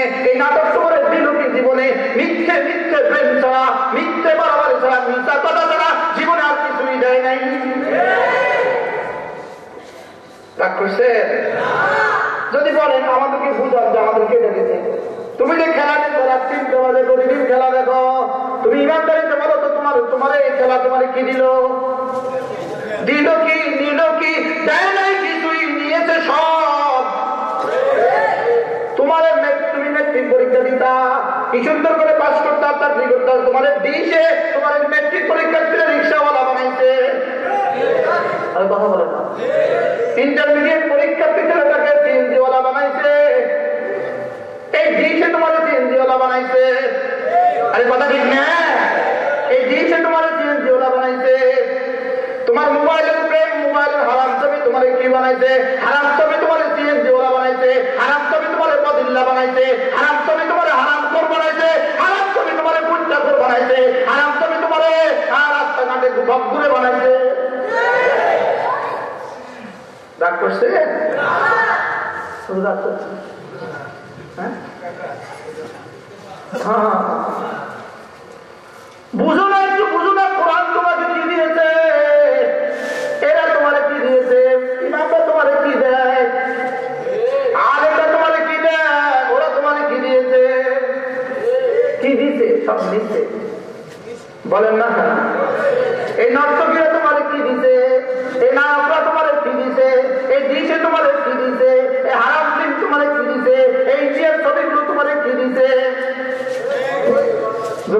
মিথ্যে মিথ্যে প্রেম ছাড়া, মিথ্যে বাড়াবার ছাড়া মিথ্যা কথা ছাড়া জীবনে আর কিছুই দেয় নাই। যদি বলেন আমাদেরকে বুঝান যে আমাদেরকে ডেকেছে তুমি যে খেলা রাত তিনটে বাজে, প্রতিদিন খেলা দেখো। তুমি ইমানদারিতে বলো তো তোমার তোমার এই খেলা তোমার কি দিল? দিল কি, নিল কি, দেয় নাই কিছুই, নিয়েছে সব। তোমার সুন্দর করে পাস করতে চাকরি করতে তোমার দিছে তোমার মেট্রিক পরীক্ষার্থী রিক্সাওয়ালা বানাইছে। ইন্টারমিডিয়েট ছেলেটাকে সিএনজিওয়ালা বানাইছে। এই দিশে তোমার সিএনজিওয়ালা বানাইছে। আরে কথা ঠিক না। এই দিশে তোমার সিএনজিওয়ালা বানাইছে। তোমার মোবাইলের প্রেম, মোবাইলের হারাম ছবি তোমার কি বানাইছে? হারাম ছবি তোমার সিএনজিওয়ালা বানাইছে হারাম ছবি তোমার পদিল্লা বানাইছে হারাম ছবি তোমার হারাম কর বানাইছে হারাম ছবি তোমার কুঞ্চা কর বানাইছে হারাম ছবি তোমার রাস্তাঘাটে ঘুপ ঘুরে বানাইছে রাগ করছে করছে হ্যাঁ বুঝো না একটু বুঝো না কোরআন তোমাকে কি দিয়েছে? এরা কি দিয়েছে তোমার কি দেয় আর এটা তোমার কি দেয় ওরা তোমার কি দিয়েছে? কি দিছে সব দিচ্ছে বলেন না এই নর্তকীরা তোমার কি দিছে এই নায়করা তোমার কি দিছে এই দিশে তোমার কি দিছে এই হারাম দিন তোমার কি দিছে এই চেয়ার ছবিগুলো তোমার কি দিছে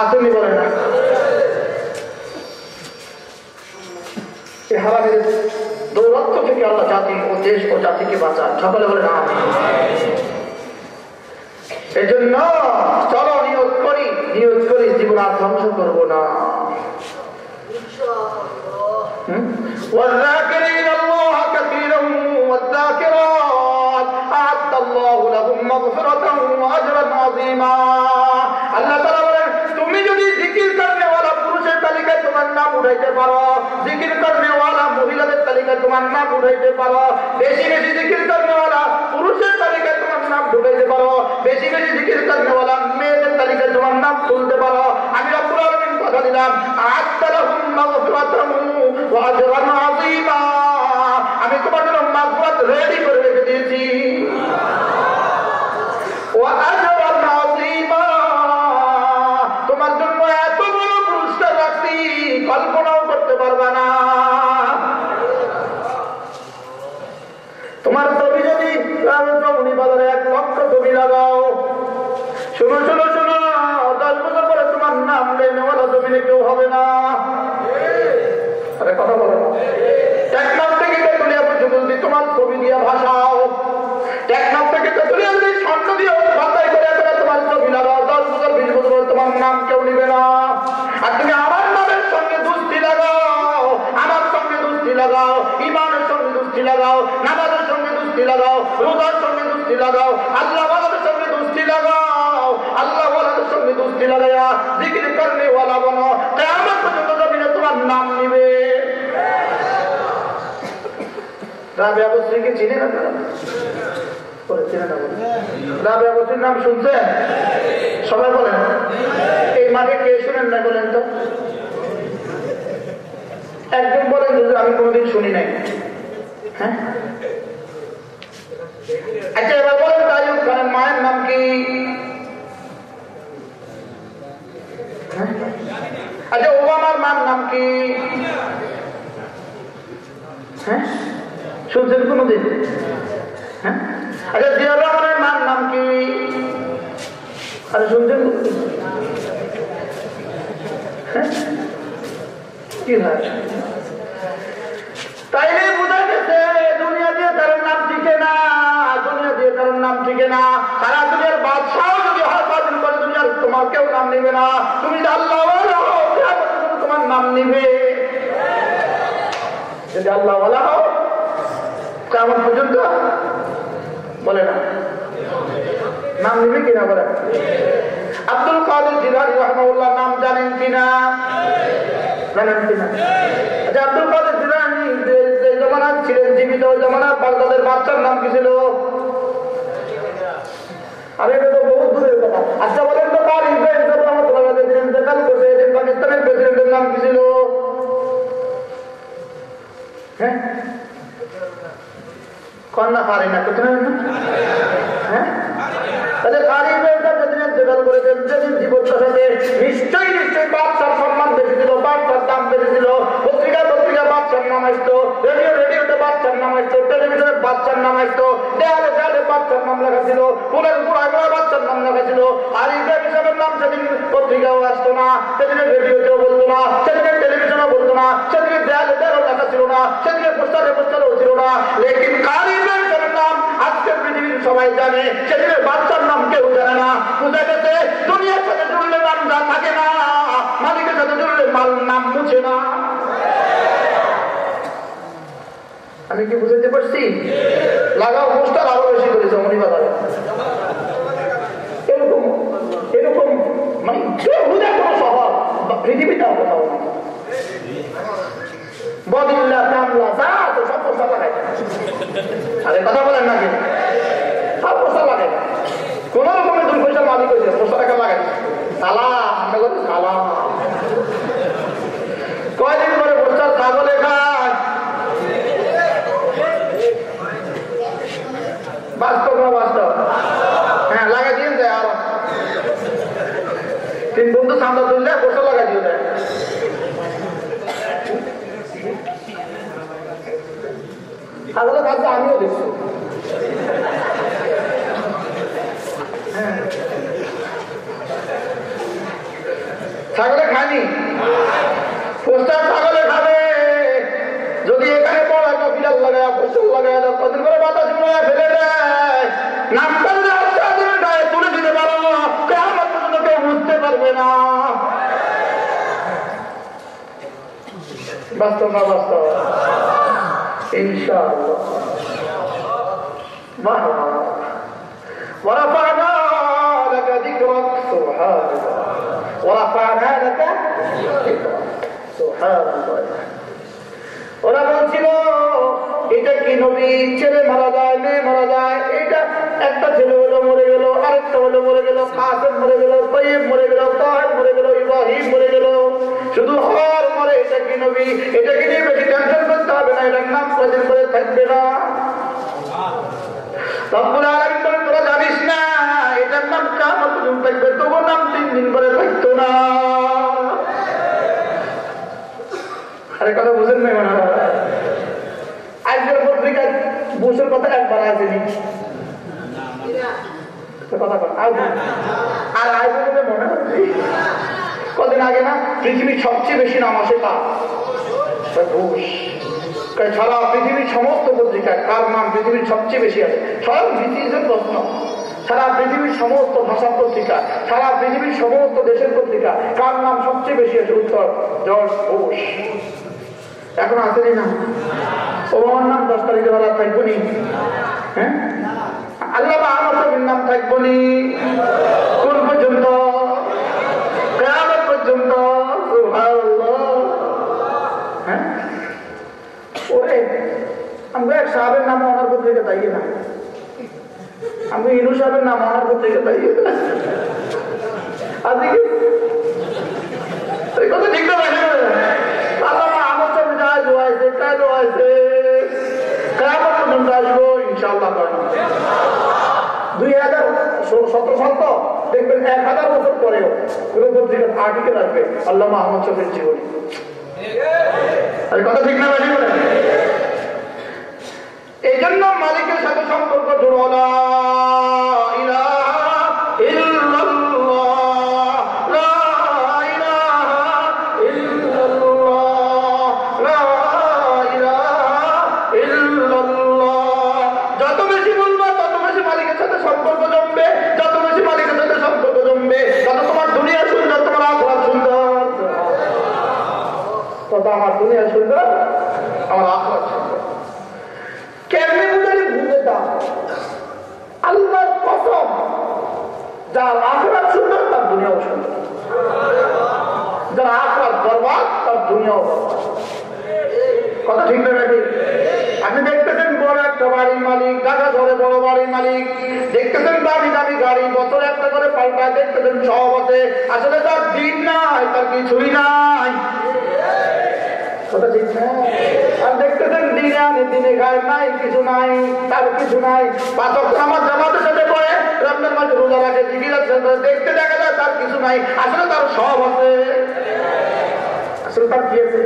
আসেনি বলে না দৌরত্ব থেকে আল্লাহ জাতি ও দেশ ও জাতিকে বাঁচান সকলে বলে না এই জন্য চলো নিয়োগ করি নিয়োগ করি জীবন আর ধ্বংস করবো না والذاكرين الله كثيرا والذاكرات أعد الله لهم مغفرة وأجرا عظيما উঠাইতে পারো। জিকির কর্মেওয়ালা মহিলাদের তালিকায় তোমার নাম উঠাইতে পারো। বেশি বেশি জিকির কর্মেওয়ালা পুরুষের তালিকায় তোমার নাম ঢুকাইতে পারো। বেশি বেশি জিকির কর্মেওয়ালা মেয়েদের তালিকায় তোমার নাম তুলতে পারো। আমি রব্বুল কথা দিলাম, আত্মালাহুম তারা ওয়া লাগাও। আল্লাহ সঙ্গে দুষ্টি লাগাও। আল্লাহ সঙ্গে দুষ্টি লাগাইয়া জিকির করলে ওয়ালা বলো। কেমন পর্যন্ত জমিনে তোমার নাম নিবে। সবাই বলেন। এই মাঠে কে শুনেন না বলেন তো? একজন বলেন যে আমি কোনোদিন শুনি নাই। হ্যাঁ? আচ্ছা মায়ের নাম কি? হ্যাঁ? আচ্ছা ওবামার মার নাম কি? হ্যাঁ? শুনছেন কোনোদিন? হ্যাঁ? আচ্ছা রহমানের মার নাম কি? আরে শুনছেন কোনোদিন? হ্যাঁ? কি তাইলে বোঝা গেছে দুনিয়া দিয়ে তার নাম টিকে না। নাম টিকে না। দুনিয়ার বাদশাহ যদি হয় বাতিল করে দুনিয়ার তোমার কেউ নাম নিবে না। তুমি আল্লাহ তোমার নাম যদি আল্লাহ হও, কেমন পর্যন্ত? বলে না। নাম নিবে কিনা বলে? আব্দুল কাদের রহমাউল্লাহ নাম জানেন কিনা? জানেন কিনা? আচ্ছা আব্দুল কাদের জিলানি ছিলেন, জীবিত ওই জমানার বাগদাদের বাচ্চার নাম কি ছিল? আরে এটা তো বহু দূরের কথা। আচ্ছা বলেন তো এদিন পাকিস্তানের প্রেসিডেন্টের নাম কি ছিল? হ্যাঁ? কন্যা হ্যাঁ? তাহলে কারি ইব্রাহিম সাহেব ইন্তেকাল করেছেন, যেদিন জীবন সাথে নিশ্চয়ই নিশ্চয়ই বাচ্চার সম্মান বেশি ছিল বাচ্চার দাম বেশি ছিল। পত্রিকা পত্রিকা বাচ্চার নাম আসতো। আসতো আজকে সবাই জানে সেদিনে বাচ্চার নাম কেউ না। বুঝা সাথে জুড়লে নাম থাকে নাম মুছে না। আমি কি বুঝাতে পারছি? লাগাও পোস্টার আরও বেশি করেছে মনিবাজারে এরকম এরকম মানে বেহুদা কোনো স্বভাব, বা পৃথিবীটাও কোথাও কেন? রকমের দুই পয়সা মালিক হয়েছে, পোস্টার একটা লাগাই। সালা আমরা বলি সালা কয়দিন পরে পোস্টার ছাগলে খায় বাস্তব না বাস্তব হ্যাঁ লাগাই দিয়ে দেয় আরও তিন বন্ধু সামনে তুললে পোস্টার লাগাই দিয়ে দেয় ছাগলের ছাগলে খায়নি? পোস্টার ছাগলে খাবে। যদি এখানে বড় একটা বিড়াল লাগায় পোস্টার লাগায় কদিন করে বাতাস ফেলে দেয়। নাম বুঝতে পারবে না। বাস্তব না বাস্তব? ইনশাআল্লাহ। বাহ ورفعنا لك ذكرك سبحان الله ورفعنا لك ذكرك سبحان الله ওরা বলছিল এটা কি নবী ছেলে মারা যায় মেয়ে মারা যায় এটা একটা ছেলে গেল মরে গেল কাসেম মরে গেল তৈব মরে গেল তাহেব মরে গেল ইব্রাহিম মরে গেল শুধু হর মরে এটা কি নবী এটাকে নিয়ে বেশি টেনশন করতে হবে না এটার নাম কদিন করে থাকবে না রব্বুল আলামিন বলেন তোরা জানিস না, এটার নাম কামত থাকবে তিন দিন করে থাকতো না। আরে কথা বুঝেন নাই মনে আজকের পত্রিকায় বুসের কথা একবার আসেনি আর বলে। মনে হচ্ছে কদিন আগে না, পৃথিবীর সবচেয়ে বেশি নাম আসে তা সারা পৃথিবীর সমস্ত পত্রিকায় কার নাম পৃথিবীর সবচেয়ে বেশি আছে? সব ব্রিটিশের প্রশ্ন। সারা পৃথিবীর সমস্ত ভাষা পত্রিকা, সারা পৃথিবীর সমস্ত দেশের পত্রিকা কার নাম সবচেয়ে বেশি আছে? উত্তর, জর্জ ঘোষ এখন আসেনি না? ওবামার নাম দশ তারিখে বেলা থাকব নি। হ্যাঁ? আল্লাহ আমার নাম থাকব নি। কোন পর্যন্ত আমরা এক সাহেবের নাম অনার পত্রিকা তাই না। আমি ইনু সাহেবের নাম অনার পত্রিকা না আজকে কথা ঠিক না? আল্লাহ আমার সামনে যা দোয়াইছে তা দোয়াইছে কেমন পর্যন্ত আসব ইনশাল্লাহ দুই হাজার জীবনী। কথা ঠিক না? এই জন্য মালিকের সাথে সম্পর্ক জোড়ো কথা ঠিক না নাকি? আপনি দেখতেছেন বড় একটা বাড়ির মালিক, ঢাকা ধরে বড় বাড়ির মালিক। দেখতেছেন দামি দামি গাড়ি, বছর একটা করে পাল্টায় দেখতেছেন আছে। আসলে তার দিন নাই, তার কিছুই নাই। আর নাই, কিছু নাই, তার কিছু নাই। দেখতে দেখা যায় তার কিছু নাই। আসলে তার সব আছে। আছে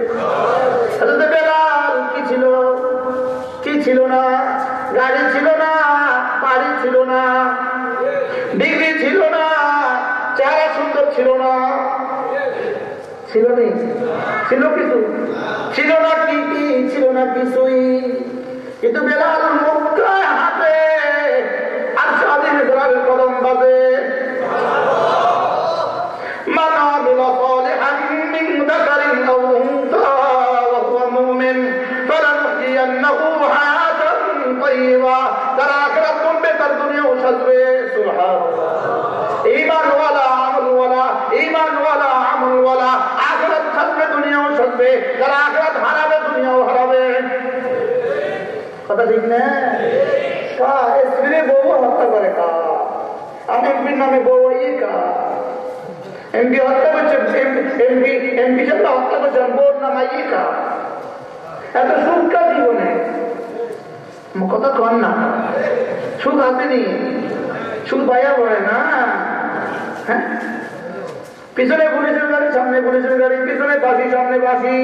আসলে বেলাল কি ছিল? কি ছিল না? গাড়ি ছিল না, বাড়ি ছিল না, ডিগ্রি ছিল না, চেহারা সুন্দর ছিল না। ছিল নেই। ছিল কিছু। ছিল না কি ছিল না কিছুই। কিন্তু বেলাল নামে এমপি হত্যা এমপি এমপি হত্যা করছে বোর নাম এত জীবনে? কথা না। সুখ সুখ ভাইয়া বলে না? হ্যাঁ? পিছনে পুলিশের গাড়ি, সামনে পুলিশের গাড়ি, পিছনে বাসি, সামনে বাসি।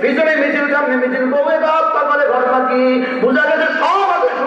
পিছনে মিছিল, সামনে মিছিল বউয়ে হত্যা করে ঘর বাকি বোঝা গেছে সব আছে।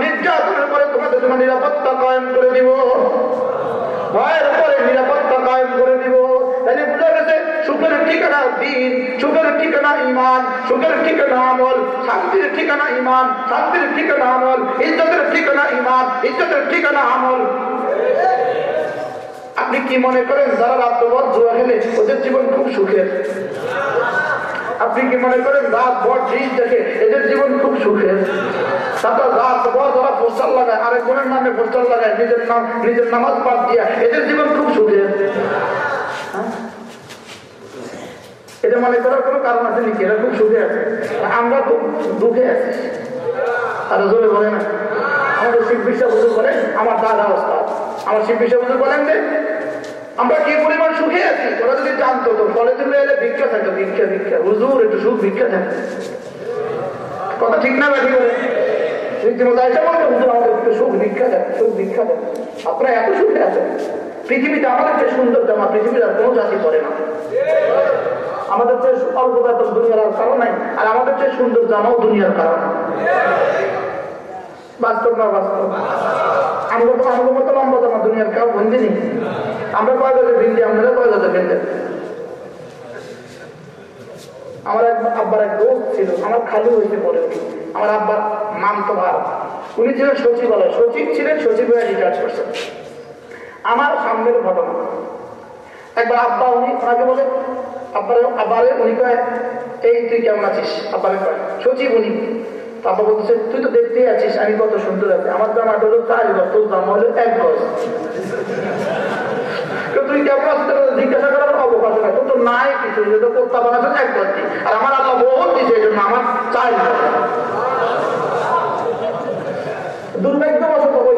নির্যাতনের পরে তোমাদের জন্য নিরাপত্তা ঠিকানা দিন, সুখের ঠিকানা ঠিকানা আমল, শান্তির ঠিকানা ইমান শান্তির ঠিকানা ঠিকানা ইমান আপনি কি মনে করেন, যারা রাত্রবর জুয়া খেলে, ওদের জীবন খুব সুখের? আপনি কি মনে করেন, রাত ভর জিনিস দেখে এদের জীবন খুব সুখের? আরেকজনের নামে লাগায়, নিজের নাম, নিজের নামাজ দিয়া এদের জীবন খুব হ্যাঁ? মনে কোনো এরা খুব আছে। আমরা দুঃখে আছি। আর জোরে বলে না। বলেন, আমার দাদা আমার শিব বলেন যে আমরা কি পরিমাণ সুখে আছি? ওরা যদি জানতো তো। দিলে এলে ভিক্ষা থাকতো ভিক্ষা ভিক্ষা। হুজুর, একটু সুখ, ভিক্ষা থাকে কথা ঠিক না আমাদের একটু সুখ সুখ আপনারা এত সুন্দর জামা পৃথিবীর আর কোনো করে না। আমাদের নাই। আর আমাদের সুন্দর জামাও দুনিয়ার কারণ। বাস্তব না বাস্তব? আমরা তো আমাদের মতো লম্বা জামা দুনিয়ার কাউ বন্দি নেই আমরা কয় গজে ভিন্দি আপনারা কয় গজে ভিন্দেন আমার এক আব্বার এক দোস্ত ছিল, আমার খালু হয়েছে পরে আমার আব্বার মামতো ভার। উনি ছিলেন সচিবালয়, সচিব ছিলেন, সচিব হয়ে রিচার্জ করছেন। আমার সামনের ঘটনা। একবার আব্বা উনি, ওনাকে বলে, আব্বার, আব্বারে উনি কয়, এই, তুই কেমন আছিস? আব্বারে কয়, সচিব উনি। তারপর বলছে, তুই তো দেখতেই আছিস, আমি কত সুন্দর আছি। আমার আট হলো চার গজ তোর দাম হলো এক গজ।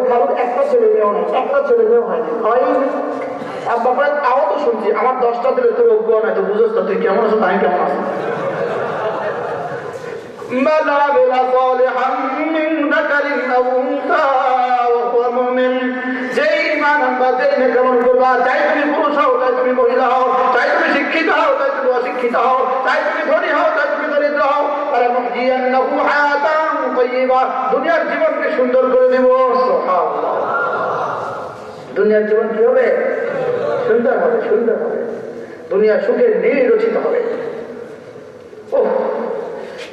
আমার একটা ছেলে একটা ছেলে হয়নি। তাও তো শুনছি, আমার দশটা দিলে তোর অজ্ঞ নাই তো বুঝোস তুই কেমন আছো তাই কেমন আছো? من عمل صالحا من ذكر او انثى وهو مؤمن যে ইমান আনবা যে কেমন করবা চাই তুমি পুরুষ হও চাই তুমি মহিলা হও চাই তুমি শিক্ষিত হও চাই তুমি অশিক্ষিত হও চাই তুমি ধনী হও চাই তুমি দরিদ্র হও আর মুহজিয়ান্নাহু হায়াতান তাইয়্যিবা দুনিয়ার জীবনকে সুন্দর করে দেব সুবহানাল্লাহ দুনিয়ার জীবন কি হবে সুন্দর হবে সুন্দর হবে দুনিয়া সুখের নীল রচিত হবে ওহ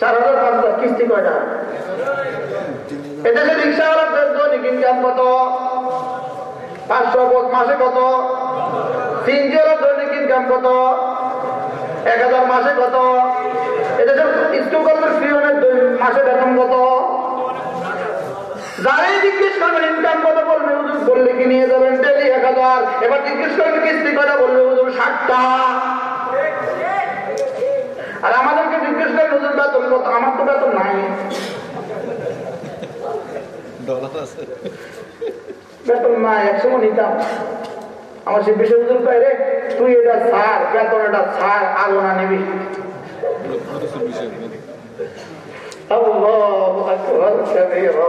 চার হাজার পাঁচটা কিস্তি কয়টা? এদেশে রিক্সাওয়ালা দৈনিক ইনকাম কত? পাঁচশো মাসে কত? তিনশো দৈনিক কত? এক হাজার মাসে কত? এদেশের স্কুল কলেজের ফিওনের মাসে বেতন কত? যারাই জিজ্ঞেস করবেন ইনকাম কত বলবে, হুজুর বললে কি নিয়ে যাবেন? ডেলি এক হাজার এবার জিজ্ঞেস করবেন কিস্তি কটা বলবে, হুজুর ষাটটা। আর আমাদেরকে জিজ্ঞেস করেন হুজুর বেতন কত? আমার তো বেতন নাই। বেতন নাই একসময় নিতাম। আমার সে বিশেষ হুজুর কয় রে তুই এটা ছাড় বেতন এটা ছাড় আগোনা নিবি। আল্লাহু আকবার কাবীরা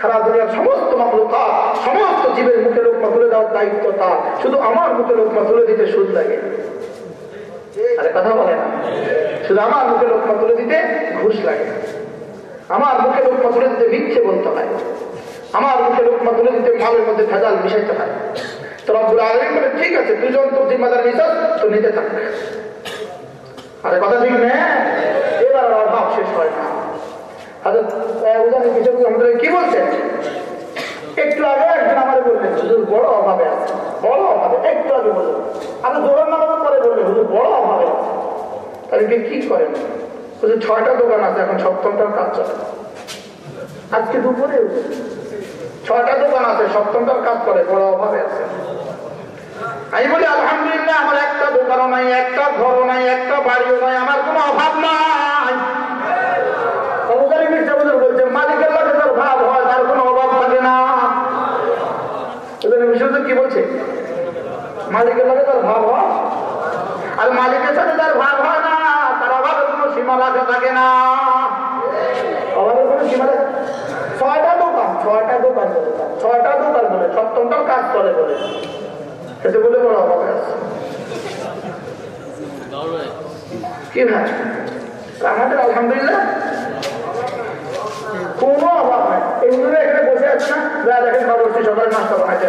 সারা দুনিয়ার সমস্ত মামলুকা সমস্ত জীবের মুখে লোকমা তুলে দেওয়ার দায়িত্ব তার। শুধু আমার মুখে লোকমা তুলে দিতে সুদ লাগে। আরে কথা বলে না। শুধু আমার মুখে লোকমা তুলে দিতে ঘুষ লাগে। আমার মুখে লোকমা তুলে দিতে মিথ্যে বলতে হয়। আমার মুখে লোকমা তুলে দিতে মালের মধ্যে ভেজাল মিশাইতে হয়। তো রব্বুল বলে, ঠিক আছে দুজন তোর জিম্মাদার নিশাস তো নিতে থাকবে আরে কথা ঠিক না? এবার আর অভাব শেষ হয় না। কি? বলছেন একটু আগে একজন আমাদের বললেন, হুজুর, বড় অভাবে আছে। বড় অভাবে, একটু আগে বললেন। আমি দোকান নামাজের পরে বললেন, হুজুর, বড় অভাবে আছে। তাদেরকে কি করেন হুজুর, ছয়টা দোকান আছে, এখন সপ্তমটার কাজ চলে। আজকে দুপুরে ছয়টা দোকান আছে সপ্তমটার কাজ করে, বড় অভাবে আছে। আমি বলি, আলহামদুলিল্লাহ, আমার একটা দোকানও নাই, একটা ঘরও নাই, একটা বাড়িও নাই, আমার কোনো অভাব নাই অবকারী মির্জা বলছে মালিকের লাগে তার ভাব হয় তার কোনো অভাব থাকে না বিষয় কি বলছে? মালিকের লাগে তার ভাব হয়? আর মালিকের সাথে তার ভাব হয় না, তার অভাবের কোনো সীমা রাখা থাকে না। অভাবের কোনো সীমা ছয়টা দোকান ছয়টা দোকান ছয়টা দোকান বলে, সপ্তমটাও কাজ করে বলে। সেটা বলে বড় অভাবে কি ভাই? আমাদের আলহামদুলিল্লাহ। কোনো অভাব নাই। এগুলো এখানে বসে আছে না। যা দেখেন সকালে নাস্তা বানাইতে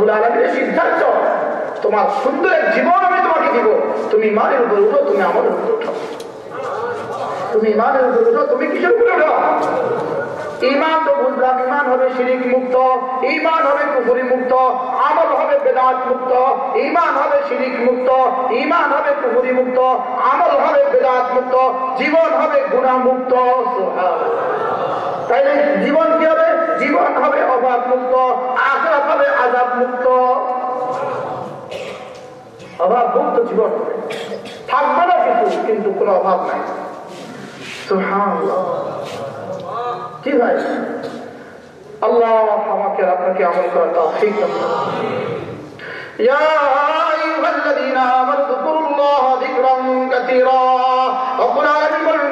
রব্বুল আলমীর সিদ্ধান্ত, তোমার সুন্দর জীবন আমি তোমাকে দিব। তুমি ইমানের উপর উঠো, তুমি আমাদের উপর উঠো। তুমি ইমানের উপর উঠো, তুমি কিসের উপরে উঠো? ইমান তো বুঝলাম, ইমান হবে শিরিক মুক্ত, ইমান হবে কুফুরি মুক্ত, আমল হবে বেদাত মুক্ত, ইমান হবে শিরিক মুক্ত, ইমান হবে কুফুরি মুক্ত, আমল হবে বেদাত মুক্ত, জীবন হবে গুণা মুক্ত। তাইলে জীবন কি হবে? জীবন হবে অভাব মুক্ত হবে আজাদ মুক্ত অভাব মুক্ত জীবন থাকবে না কিছু, কিন্তু কোন অভাব নাই। কি ভাই? আল্লাহ আমাকে আপনাকে আমল করার তৌফিক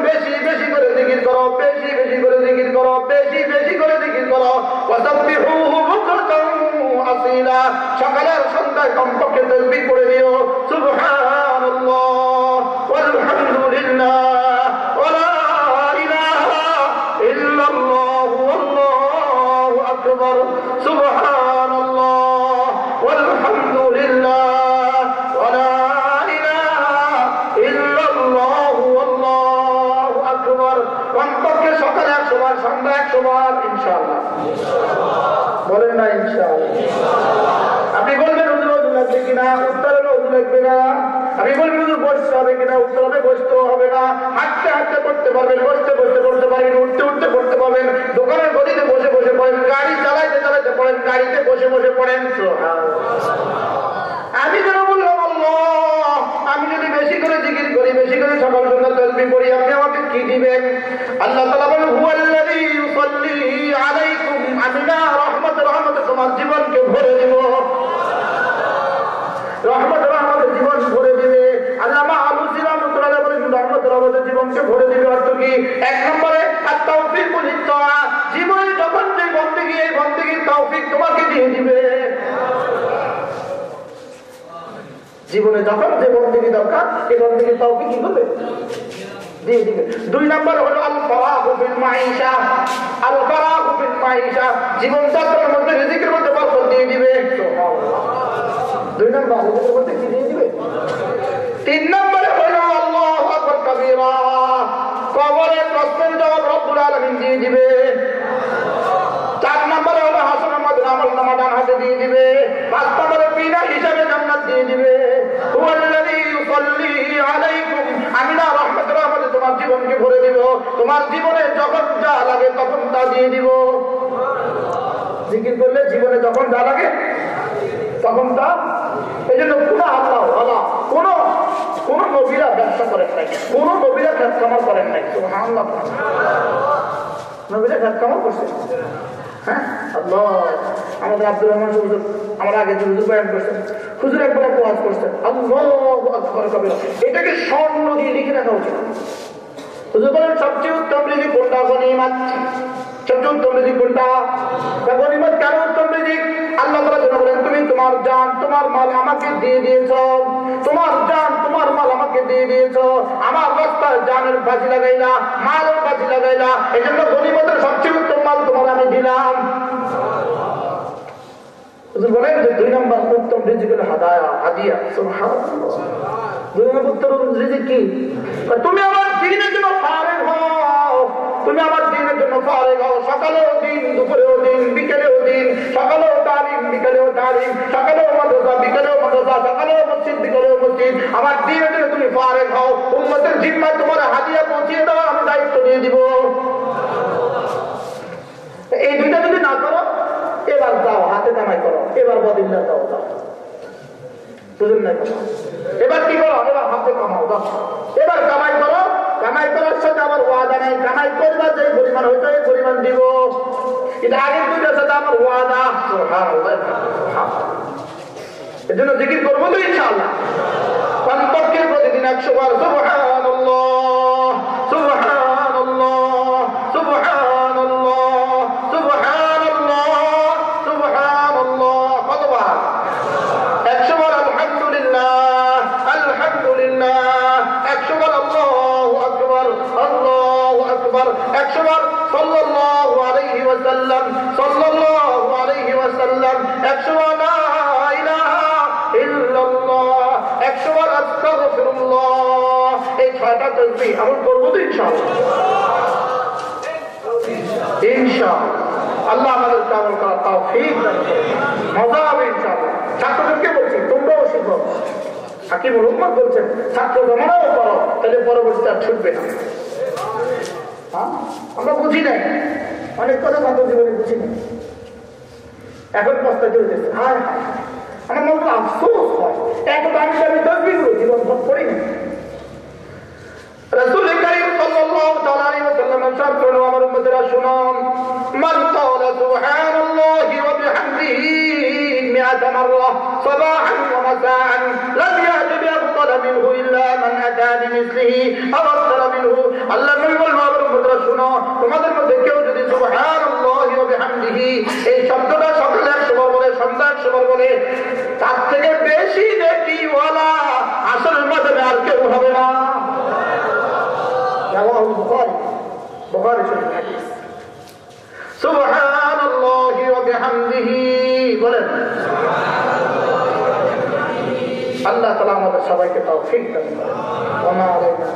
বেশি বেশি করে জিকির করো, বেশি বেশি করে জিকির করো, বেশি বেশি করে জিকির করো। সকালের সন্ধ্যায় কমপক্ষে তসবি করে দিও। শুভ হ্যাঁ হাঁটতে করতে পারবেন, বসতে বসতে করতে পারবেন উঠতে উঠতে করতে পারবেন। দোকানের গদিতে বসে বসে পড়েন, গাড়ি চালাইতে চালাইতে পড়েন, গাড়িতে বসে বসে পড়েন। আমি যেন বললাম আমি যদি বেশি করে জিকির করি, বেশি করে সকাল সন্ধ্যা তসবি করি আপনি আমাকে কি দিবেন? আল্লাহ তালা বলেন আমি না রহমত রহমত তোমার জীবনকে দিবে। জীবনে যখন যে বন্দিনী দরকার এই বন্দিনী তৌফিক কি করবে? দুই নম্বর হলো আল পাওয়া মাইশা আল ফরাহুবিল মাইশা জীবন যাত্রার মধ্যে দিয়ে দিবে। দুই নম্বর তোমার জীবনে যখন যা লাগে তখন তা দিয়ে দিব। জিকির করলে জীবনে যখন যা লাগে, তখন তা। এই জন্য কোন আল্লাহ আল্লাহ কোন কোন নবীরা ব্যবসা করেন নাই। কোন নবীরা কামার করেন নাই। সুবহানাল্লাহ। নবীরা কামার করছে। হ্যাঁ? আল্লাহ, আমাদের আব্দুর রহমান আমার আগে আল্লাহ এটাকে স্বর্ণ সবচেয়ে উত্তম রিজিক কোনটা গনিমাত সবচেয়ে উত্তম রিজিক কোনটা? গনিমাত কেন উত্তম রিজিক আল্লাহ বলেন, তুমি তোমার জান, তোমার মাল আমাকে দিয়ে দিয়েছ। তোমার জান, তোমার মাল আমাকে দিয়ে দিয়েছ। আমার রাস্তায় জানের বাজি লাগাইলা, মালের বাজি লাগাইলা। এই জন্য গনিমতের সবচেয়ে উত্তম মাল তোমার আমি দিলাম। বলেন যে দুই নম্বর উত্তম রিজিকের হাদায়া, হাদিয়া। সুবহানাল্লাহ। দুই নম্বর উত্তম রিজিক কি? তুমি আমার দিনের জন্য ফারেক হও। তুমি আমার দিনের জন্য ফারেক হও। সকালেও দিন, দুপুরেও দিন, বিকেলেও দিন, সকালেও তালিম বিকেলেও তালিম সকালেও মাদ্রাসা, বিকেলেও মাদ্রাসা, সকালেও মসজিদ, বিকেলেও মসজিদ। আমার দিনের জন্য তুমি ফারেক হও। উন্মতের জিম্মায় তোমার হাদিয়া পৌঁছিয়ে দাও, আমি দায়িত্ব দিয়ে দিব। এই দুইটা যদি না করো এবার দাও দাও? এবার কি করো? এবার হাতে কামাও, দাও। এবার কামাই করো, কামাই করার সাথে ওয়াদা কামাই করবা যে পরিমাণ এই পরিমাণ দিব। কিন্তু আগের দুইটার সাথে আমার ওয়াদা এই জন্য জিকির করব তো ইনশাআল্লাহ। প্রতিদিন একশো বার তাসবিহ আমল করব তো ইনশাআল্লাহ। আল্লাহ আমাদের আমল করা তাও ছাত্রদেরকে বলছি, তোমরাও শিখো। হাকিমুল উম্মত বলছেন, ছাত্র জমানাও করো, তাহলে পরবর্তীতে আর ছুটবে না। হ্যাঁ? আমরা বুঝি নাই। অনেক কথা ছাত্র জীবনে বুঝি নাই। এখন পস্তা চলে যাচ্ছে, হায় আমার মনে আফসোস হয়। এত দামি দামি তসবিগুলো জীবন ভর করি না। رسول كريم صلى الله تعالى عليه وسلم ارشاد করলো আমার উম্মতেরা শুনো من قال سبحان الله وبحمده مئة مرة صباحا ومساء لم يأت بأفضل منه إلا من أتى بمثله أو أكثر منه আল্লাহ নবী বলবো আমার উম্মতেরা শুনো তোমাদের মধ্যে কেউ যদি সুবহান আল্লাহ বিহামদিহি এই শব্দটা সকালে একশো বার বলে সন্ধ্যা একশো বার বলে তার থেকে বেশি দেখি ওয়ালা আসল মধ্যে আর কেউ হবে না رواه البخاري بخاري شريف الحديث سبحان الله وبحمده বলেন আল্লাহ তালা আমাদের সবাইকে তৌফিক দান করেন ওমা আলাইনা